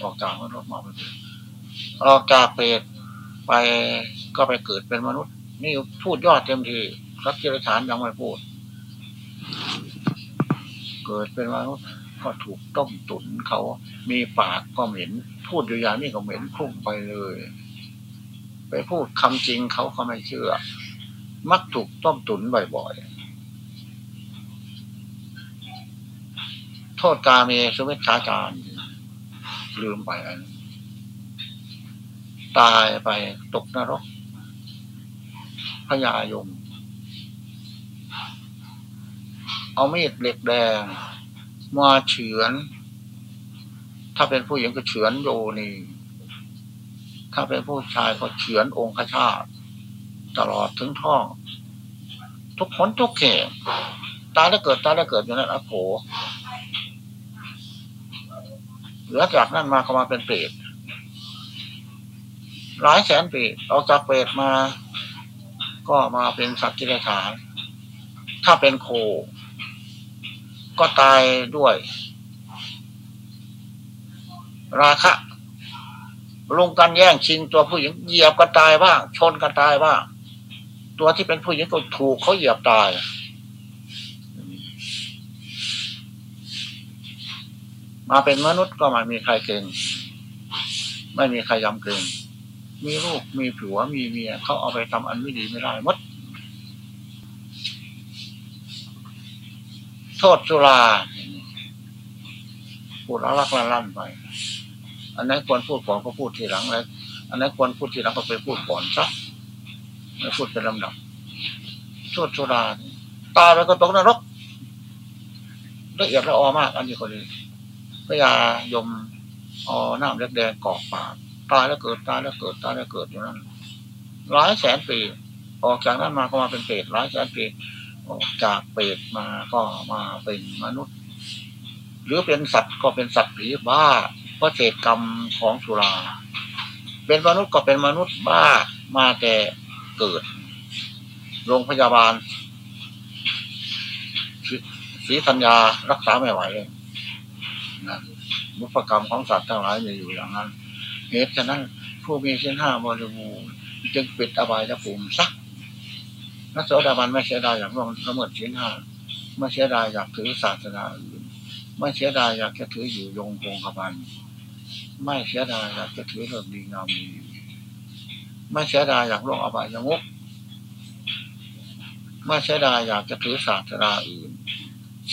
ออกจากนรกมาเป็นออกจากเปรตไปก็ไปเกิดเป็นมนุษย์ นี่พูดยอดเต็มทีรักเจริญฐานยังไม่พูด เกิดเป็นมนุษย์ก็ถูกต้มตุ๋นเขามีปากก็เหม็น พูดอยู่อย่างนี้ก็เหม็นพุ่งไปเลย ไปพูดคำจริงเขาก็ไม่เชื่อ มักถูกต้มตุ๋นบ่อยๆโทษกาเมสุเมชาจาร ลืมไปอันตายไปตกนรกพญายม เอามีดเหล็กแดง มาเฉือน ถ้าเป็นผู้หญิงก็เฉือนโยนีถ้าเป็นผู้ชายก็เฉือนองคชาตตลอดถึงท้อง ทุกคนทุกเข่ตายแล้วเกิดตายแล้วเกิดอยู่นั่นอโผ เหลือจากนั้นมาก็มาเป็นเปรตหลายแสนปีออกจากเปรตมา ก็มาเป็นสัตว์ที่ได้ฐาน ถ้าเป็นโค ก็ตายด้วย ราคะลงกันแย่งชิงตัวผู้หญิงเหยียบกันตายบ้าง ชนกันตายบ้าง ตัวที่เป็นผู้หญิงก็ถูกเขาเหยียบตาย มาเป็นมนุษย์ก็ไม่มีใครเก่ง ไม่มีใครยำเกรงมีลูกมีผัวมีเมียเขาเอาไปทำอันไม่ดีไม่ได้มด โทษสุราพูดลักละลั่นไป อันนั้นควรพูดก่อนก็พูดทีหลังแล้ว อันนั้นควรพูดทีหลังก็ไปพูดก่อนซะไม่พูดเป็นลำดับโทษสุราตายไปก็ตกนรกละเอียดละออมาก อันนี้คนนี้ พระยายมเอาน้ำเล็กแดงกอกปากตายแล้วเกิดตายแล้วเกิดตายแล้วเกิดอยู่นั้นหลายแสนปี ออกจากนั้นมาก็มาเป็นเปรตหลายแสนปีออกจากเปรตมาก็มาเป็นมนุษย์ หรือเป็นสัตว์ก็เป็นสัตว์ผีบ้าเพราะเศษกรรมของสุรา เป็นมนุษย์ก็เป็นมนุษย์บ้ามาแต่เกิด โรงพยาบาลศรีธัญญารักษาไม่ไหวเลย บุพกรรมของสัตว์ทั้งหลายมีอยู่อย่างนั้นเหตุฉะนั้นผู้มีเส้นห้าบริบูรณ์จึงปิดอบายภูมิสักนักโสดาบันไม่เสียดายอยากล่วงละเมิดเส้นห้าไม่เสียดายอยากถือศาสนาอื่นไม่เสียดายอยากจะถืออยู่ยงคงกระพันไม่เสียดายอยากจะถือเรื่องดีงามดีไม่เสียดายอยากล่วงอบายมุกไม่เสียดายอยากจะถือศาสนาอื่น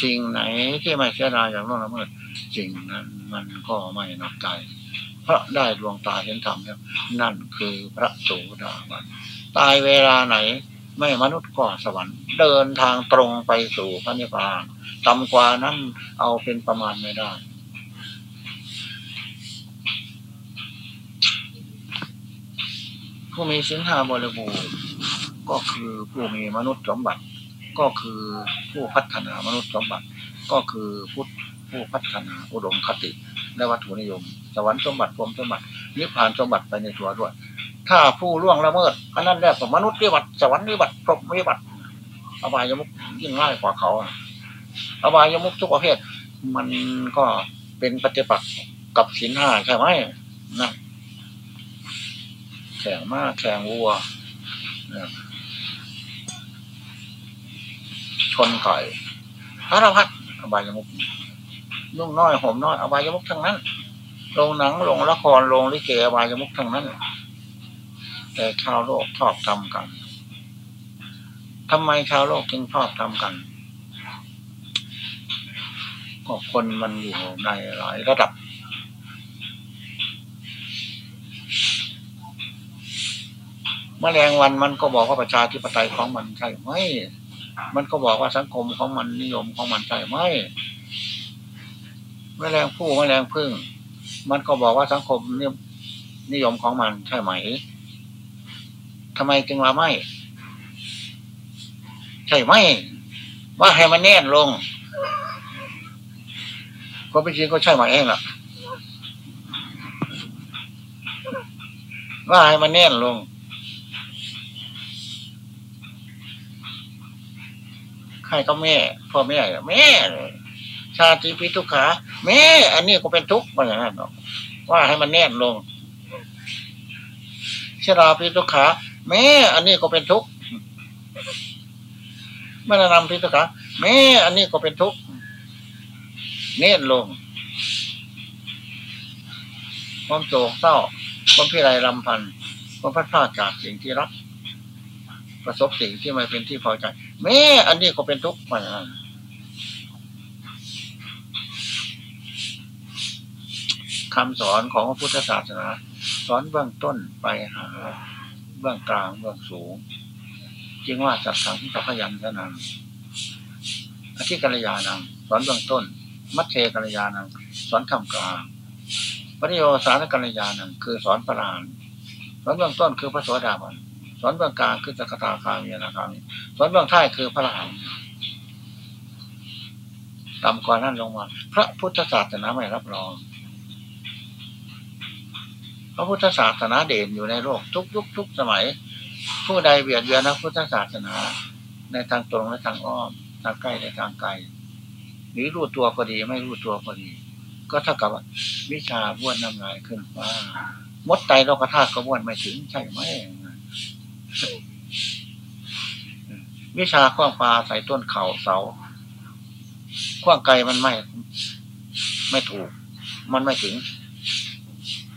สิ่งไหนที่ไม่เสียดายอยากล่วงละเมิดสิ่งนั้น มันก็ไม่นอกใจ เพราะได้ดวงตาเห็นธรรมแล้วนั่นคือพระโสดาบันตายเวลาไหน ไม่มนุษย์ก็สวรรค์เดินทางตรงไปสู่พระนิพพานต่ำกว่านั้นเอาเป็นประมาณไม่ได้ผู้มีสินหาบริบูรณ์ก็คือผู้มีมนุษย์สมบัติ ก็คือผู้พัฒนามนุษย์สมบัติ ก็คือพุทธ ผู้พัฒนาอุดมคติและวัตถุนิยม สวรรค์สมบัติพรมสมบัตินิพพานสมบัติไปในตัวด้วย ถ้าผู้ล่วงละเมิดอันนั้นแรกกับมนุษย์วิบัติสวรรค์วิบัติพรหมวิบัติอบายมุกยิ่งง่ายกว่าเขาอบายมุกทุกประเภท มันก็เป็นปฏิปักษ์กับศีลห้าใช่ไหมนะแข่งมากแข่งวัวชนไก่พระรพัดอบายมุก นุ่งน้อยห่มน้อยอบายมุกทั้งนั้น ลงหนังลงละครลงลิเกอบายมุกทั้งนั้น แต่ชาวโลกชอบทำกันทำไมชาวโลกจึงชอบทำกันก็คนมันอยู่ในหลายระดับ แมลงวันมันก็บอกว่าประชาธิปไตยของมันใช่ไหม มันก็บอกว่าสังคมของมันนิยมของมันใช่ไหม แมลงผู้แมลงพึ่ง มันก็บอกว่าสังคมนิยมของมันใช่ไหมทำไมจึงว่าไม่ ใช่ไหมว่าให้มันแน่นลงก็เป็นจริงก็ใช่มาเองล่ะว่าให้มันแน่นลงใครก็แม่พ่อแม่แม่เลย ชาติพิทุกขาแม่อันนี้ก็เป็นทุกข์มาอย่างนั้นว่าให้มันแน่นลงชราพิทุกขาแม่อันนี้ก็เป็นทุกข์มรณะพิทุกขาแม่อันนี้ก็เป็นทุกข์เน้นลงความโศกเศร้าความพิไรลำพันธ์ความพัดพลาดจากสิ่งที่รักประสบสิ่งที่ไม่เป็นที่พอใจแม่อันนี้ก็เป็นทุกข์มาอย่างนั้น คำสอนของพระพุทธศาสนา สอนเบื้องต้นไปหาเบื้องกลางเบื้องสูง จึงว่าสัตสังสัพยัญชนะอธิกัลยานังสอนเบื้องต้น มัชเชกัลยานังสอนคำกลางปริโยสารกัลยานังคือสอนประหลานสอนเบื้องต้นคือพระโสดาบันสอนเบื้องกลางคือสกทาคามีนาคามีสอนเบื้องท้ายคือพระหลานต่ำกว่านั้นลงมา พระพุทธศาสนาไม่รับรอง พระพุทธศาสนาเด่นอยู่ในโลกทุกยุคทุกสมัย ผู้ใดเบียดเบียนพระพุทธศาสนา ในทางตรงและทางอ้อม ทางใกล้และทางไกลหรือรู้ตัวก็ดีไม่รู้ตัวก็ดี ก็เท่ากับวิชาบ้วนน้ำลายขึ้นฟ้ามดไตโลกธาตุก็บ้วนไม่ถึงใช่ไหมวิชาข้องปลาใส่ต้นเข่าเสาข้องไกลมันไม่ ไม่ถูก มันไม่ถึง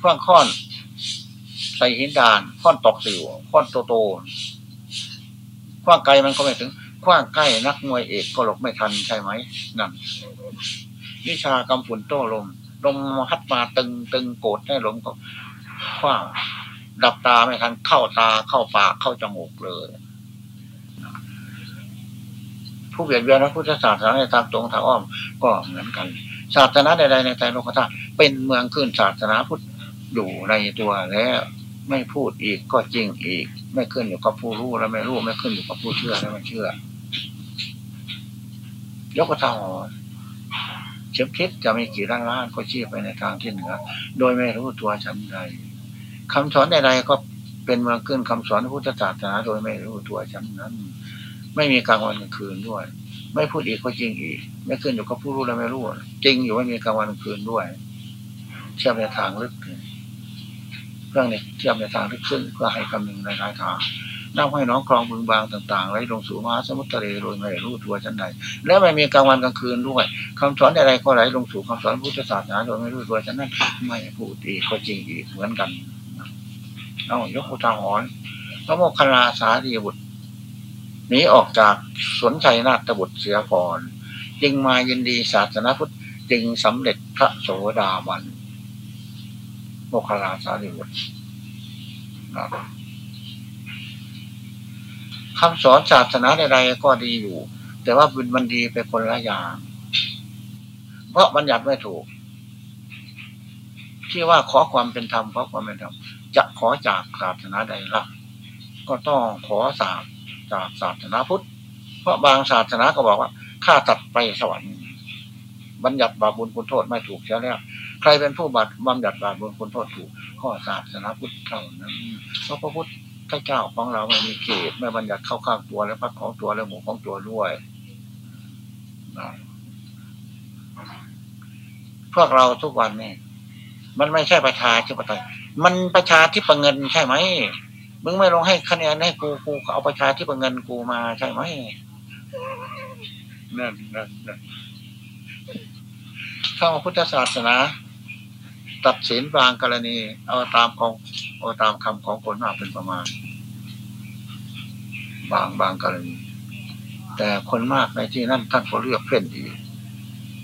ข้องค้อน ใส่หินดานค้อนตอกสิวค้อนโตโตข้องไกลมันก็ไม่ถึงคว้างใกล้นักมวยเอกก็หลบไม่ทันใช่ไหมนั่นวิชากำฝุ่นโต้ลมลมฮัดมาตึงตึงโกรธให้ลมก็คว้างดับตาไม่ทันเข้าตาเข้าปากเข้าจมูกเลย ผู้เบียดเบียนพระพุทธศาสนาในทางตรงทางอ้อมก็เหมือนกัน ศาสนาใดๆในใจโลกธาตุเป็นเมืองขึ้นศาสนาพุทธอยู่ในตัวแล้ว ไม่พูดอีกก็จริงอีก ไม่ขึ้นอยู่กับผู้รู้และไม่รู้ไม่ขึ้นอยู่กับผู้เชื่อและไม่เชื่อยกกระทาเข็มทิศจะมีกี่ล้านล้านก็ชี้ไปในทางที่เหนือ โดยไม่รู้ตัวชั้นใดคำสอนใดๆก็เป็นเมืองขึ้นคำสอนพุทธศาสนาโดยไม่รู้ตัวชั้นนั้น ไม่มีกลางวันกลางคืนด้วย ไม่พูดอีกก็จริงอีก ไม่ขึ้นอยู่กับผู้รู้และไม่รู้ จริงอยู่ไม่มีกลางวันกลางคืนด้วยเชื่อมในทางลึก เรื่องเนี้เชื่อมในทางลึกซึ้งเพื่อให้คำนึงในหลายทางน้ำให้น้องคลองบึงบางต่างๆไหลลงสู่มหาสมุทรทะเลโดยไม่รู้ตัวชั้นใดและไม่มีกลางวันกลางคืนด้วยคำสอนใดๆก็ไหลลงสู่คำสอนพุทธศาสนาโดยไม่รู้ตัวชั้นนั้นไม่พูดอีกก็จริงอีกเหมือนกันเอายกอุทาหรณ์พระโมคคัลลาสารีบุตรหนีออกจากสนชัยนาฏบุตรเสียก่อน จึงมายินดีศาสนาพุทธจึงสำเร็จพระโสดาบัน โมคคลาสารีบุตรคำสอนศาสนาใดๆก็ดีอยู่ แต่ว่ามันดีไปคนละอย่าง เพราะบัญญัติไม่ถูก ที่ว่าขอความเป็นธรรมขอความเป็นธรรมจะขอจากศาสนาใดละก็ต้องขอสาบจากศาสนาพุทธ เพราะบางศาสนาก็บอกว่าฆ่าตัดไปสวรรค์บัญญัติบาปบุญคุณโทษไม่ถูกเสียแล้ว รเป็นผู้บัตบัญญัติบาปบุญคุณโทษถูกข้อศาสนาพุทธเท่านั้นเพราะพระพุทธเจ้าของเราไม่มีเกตไม่บัญญัติเข้าข้างตัวและพักของตัวและหมู่ของตัวด้วยพวกเราทุกวันนี่มันไม่ใช่ประชาธิปไตยมันประชาธิปเงินใช่ไหมมึงไม่ลงให้คะแนนให้กูกูเอาประชาธิปเงินกูมาใช่ไหมนั่นนั่นนั่นเข้าพุทธศาสนา ตัดสินบางกรณี เอาตามของเอาตามคำของคนมากเป็นประมาณ บางบางกรณี แต่คนมากในที่นั่นท่านก็เลือกเพ่นดี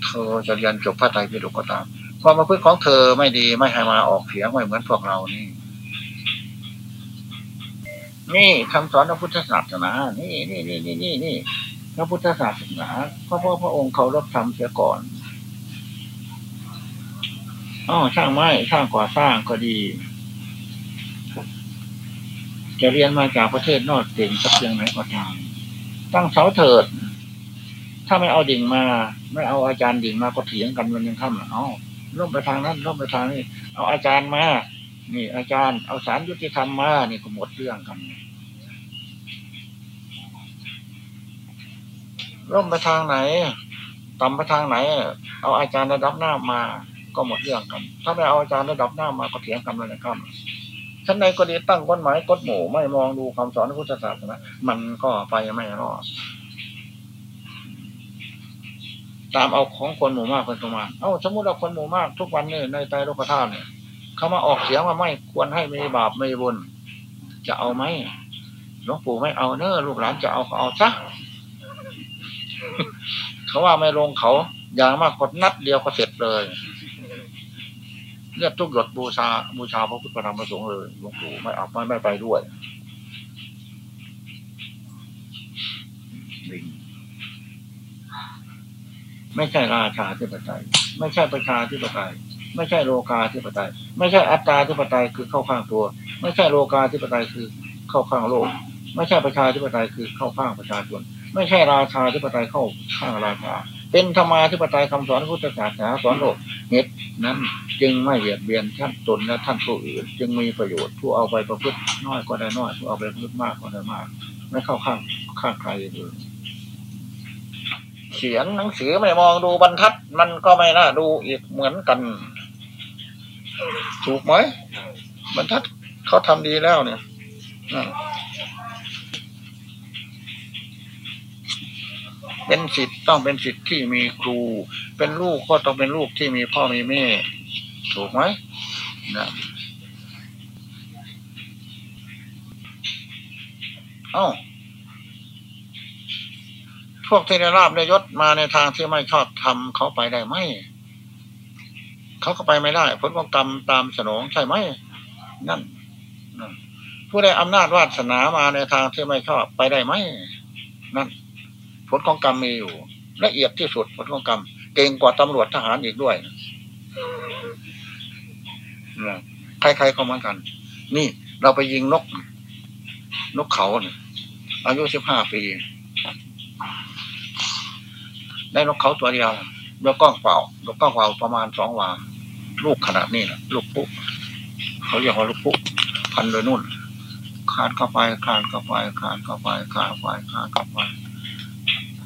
เธอจะเรียนจบพระไตรปิฎกก็ตามความประพฤติของเธอไม่ดีไม่ให้มาออกเสียงไม่เหมือนพวกเรานี่ นี่คำสอนพระพุทธศาสนา นี่นี่นี่นี่นี่นี่พระพุทธศาสนาเพราะพระพระองค์เขารับทำเสียก่อน อ๋อช่างไม้ช่างก่อสร้างก็ดี จะเรียนมาจากประเทศนอกเก่งสักเพียงไหนก็ตามตั้งเสาเถิด ถ้าไม่เอาดิ่งมา ไม่เอาอาจารย์ดิ่งมาก็เถียงกันมันยังค่ำเอาล่มไปทางนั้นล่มไปทางนี้ เอาอาจารย์มา นี่ อาจารย์เอาสารยุติธรรมมา นี่ก็หมดเรื่องกันล่มไปทางไหนต่ำไปทางไหน เอาอาจารย์ระดับหน้ามา ก็หมดเรื่องกัน ถ้าไม่เอาอาจารย์ระดับหน้ามาก็เถียงกันเลยนะครับชั้นในก็ดีตั้งกฎหมายกฎหมู่ไม่มองดูคำสอนพุทธศาสนามันก็ไปไม่รอดตามเอาของคนหมู่มากเป็นประมาณเอ้าสมมติเราคนหมู่มากทุกวันเนี่ยในใจโลกธาตุเนี่ยเขามาออกเสียงว่าไม่ควรให้มีบาปไม่บุญจะเอาไหมหลวงปู่ไม่เอาเนอะลูกหลานจะเอาเขาเอาซะเขาว่าไม่ลงเขาอย่างมากกดนัดเดียวก็เสร็จเลย เลือดทุกหยดบูชาบูชาพระพุทธธรรมประสงค์เลยหลวงปู่ไม่เอาไม่ไม่ไปด้วยลิงไม่ใช่ราชาธิปไตย ไม่ใช่ประชาธิปไตย ไม่ใช่โลกาธิปไตย ไม่ใช่อัตตาธิปไตยคือเข้าข้างตัว ไม่ใช่โลกาธิปไตยคือเข้าข้างโลก ไม่ใช่ประชาธิปไตยคือเข้าข้างประชาชน ไม่ใช่ราชาธิปไตยเข้าข้างราชา เป็นธรรมาธิปไตยคำสอนพุทธศาสนาสอนโลกเหตุนั้นจึงไม่เบียดเบียนท่านตนและท่านผู้อื่น จึงมีประโยชน์ผู้เอาไปประพฤติน้อยก็ได้น้อยผู้เอาไปประพฤติมากก็ได้มาก ไม่เข้าข้างข้างใครเลยเขียนหนังสือไม่มองดูบรรทัด มันก็ไม่น่าดูอีกเหมือนกัน ถูกไหมบรรทัดเขาทำดีแล้วเนี่ย เป็นสิทธิ์ต้องเป็นสิทธิ์ที่มีครู เป็นลูกก็ต้องเป็นลูกที่มีพ่อมีแม่ ถูกไหมนะเอ้าพวกที่ได้ราบได้ยศมาในทางที่ไม่ชอบทำเขาไปได้ไหมเขาก็ไปไม่ได้ผลของกรรมตามสนองใช่ไหมนั่นผู้ได้อำนาจวาสนามาในทางที่ไม่ชอบไปได้ไหมนั่น ผลของกรรมมีอยู่ ละเอียดที่สุดผลของกรรมเก่งกว่าตำรวจทหารอีกด้วยนะใครๆก็เหมือนกัน นี่เราไปยิงนก นกเขาเนี่ยอายุสิบห้าปี ได้นกเขาตัวเดียวแล้วกล้องเปล่าแล้วกล้องเปล่าประมาณสองวา ลูกขนาดนี้แหละลูกปุ๊เขาเรียกว่าลูกปุ๊พันโดยนุ่นคานเข้าไปคานเข้าไปคานเข้าไปคานเข้าไปคานเข้าไป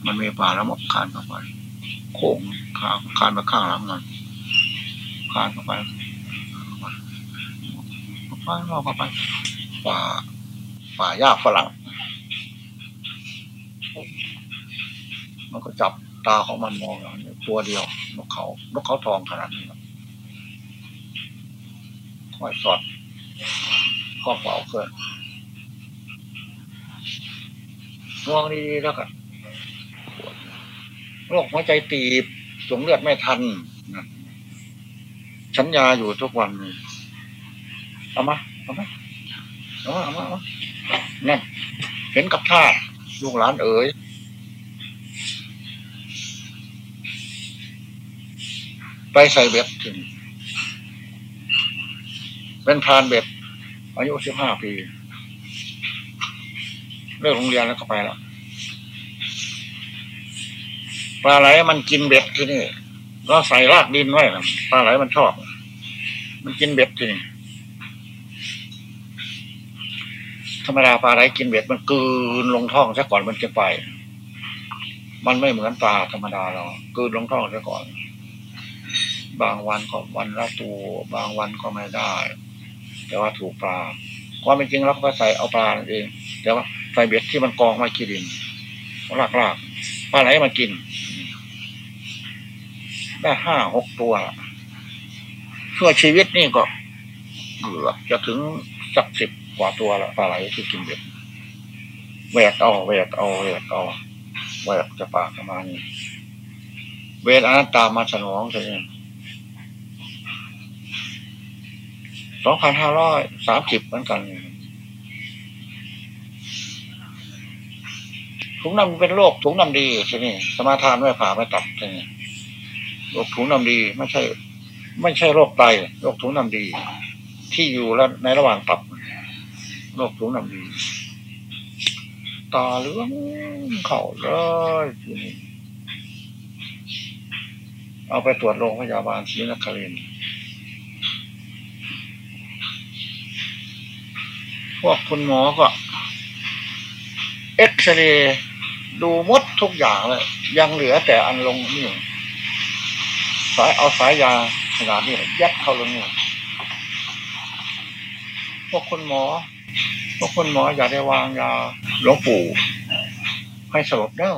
มันมีป่าแล้วมกคานเข้าไปโค้งคานคานไปข้างหลังมันคานเข้าไปไปเราเข้าไปป่าป่าหญ้าฝรั่ง มันก็จับตาของมันมองอย่างนี้ตัวเดียวนกเขานกเขาทองขนาดนี้คอยสอดข้อเปล่าเกินมองดีๆแล้วกัน โรคหัวใจตีบสงเลือดไม่ทันฉันยาอยู่ทุกวันเอามาเอามาเอามาเอามาเนั่นเห็นกับท่าลูกหลานเอ๋ยไปใส่เบ็ดถึงเป็นพรานเบ็ดอายุสิบห้าปีเลิกโรงเรียนแล้วก็ไปแล้วป ลาไหลมันกินเบ็ดที่นี่เราใส่รากดินไว้นะปลาไหลมันชอบ มันกินเบ็ดที่นี่ธรรมดาปลาไหลกินเบ็ดมันกืนลงท้องซะก่อนมันจะไป มันไม่เหมือนปลาธรรมดาเรากลืนลงท้องซะก่อน บางวันก็วันละตัว บางวันก็ไม่ได้ แต่ว่าถูกปลาความเป็นจริงเราก็ใส่เอาปลานั่นเองแต่ว่าใส่เบ็ดที่มันกองไว้กินดินลากลากๆปลาไหลมันกิน ได้ห้าหกตัวชั่วชีวิตนี่ก็เกือบจะถึงสักสิบกว่าตัวละปลาไหลที่กินเบ็ดแหวกเอาแหวกเอาแหวกเอาแหวกจะปากประมาณนี้เวทอนันตามาสนองเลยสองพันห้าร้อยสามสิบเหมือนกันถุงน้ำเป็นโรคถุงน้ำดีใช่ไหมสมาทานไม่ผ่าไม่ตัดใช่ไหม รคถุงน้ำดี ไม่ใช่ ไม่ใช่โรคไตโรคถุงน้ำดี ที่อยู่แล้วในระหว่างตับโรคถุงน้ำดี ตาเหลืองเข่าเลยทีนี้เอาไปตรวจโรงพยาบาลศรีนครินทร์พวกคุณหมอก็ เอ็กซเรย์ดูมดทุกอย่างเลย ยังเหลือแต่อันลงนี่ สายเอาสายยาขนาดนี้ยัดเข้าลงนี่พวกคุณหมอ พวกคุณหมออย่าได้วางยาหลวงปู่ให้สลบเด้อ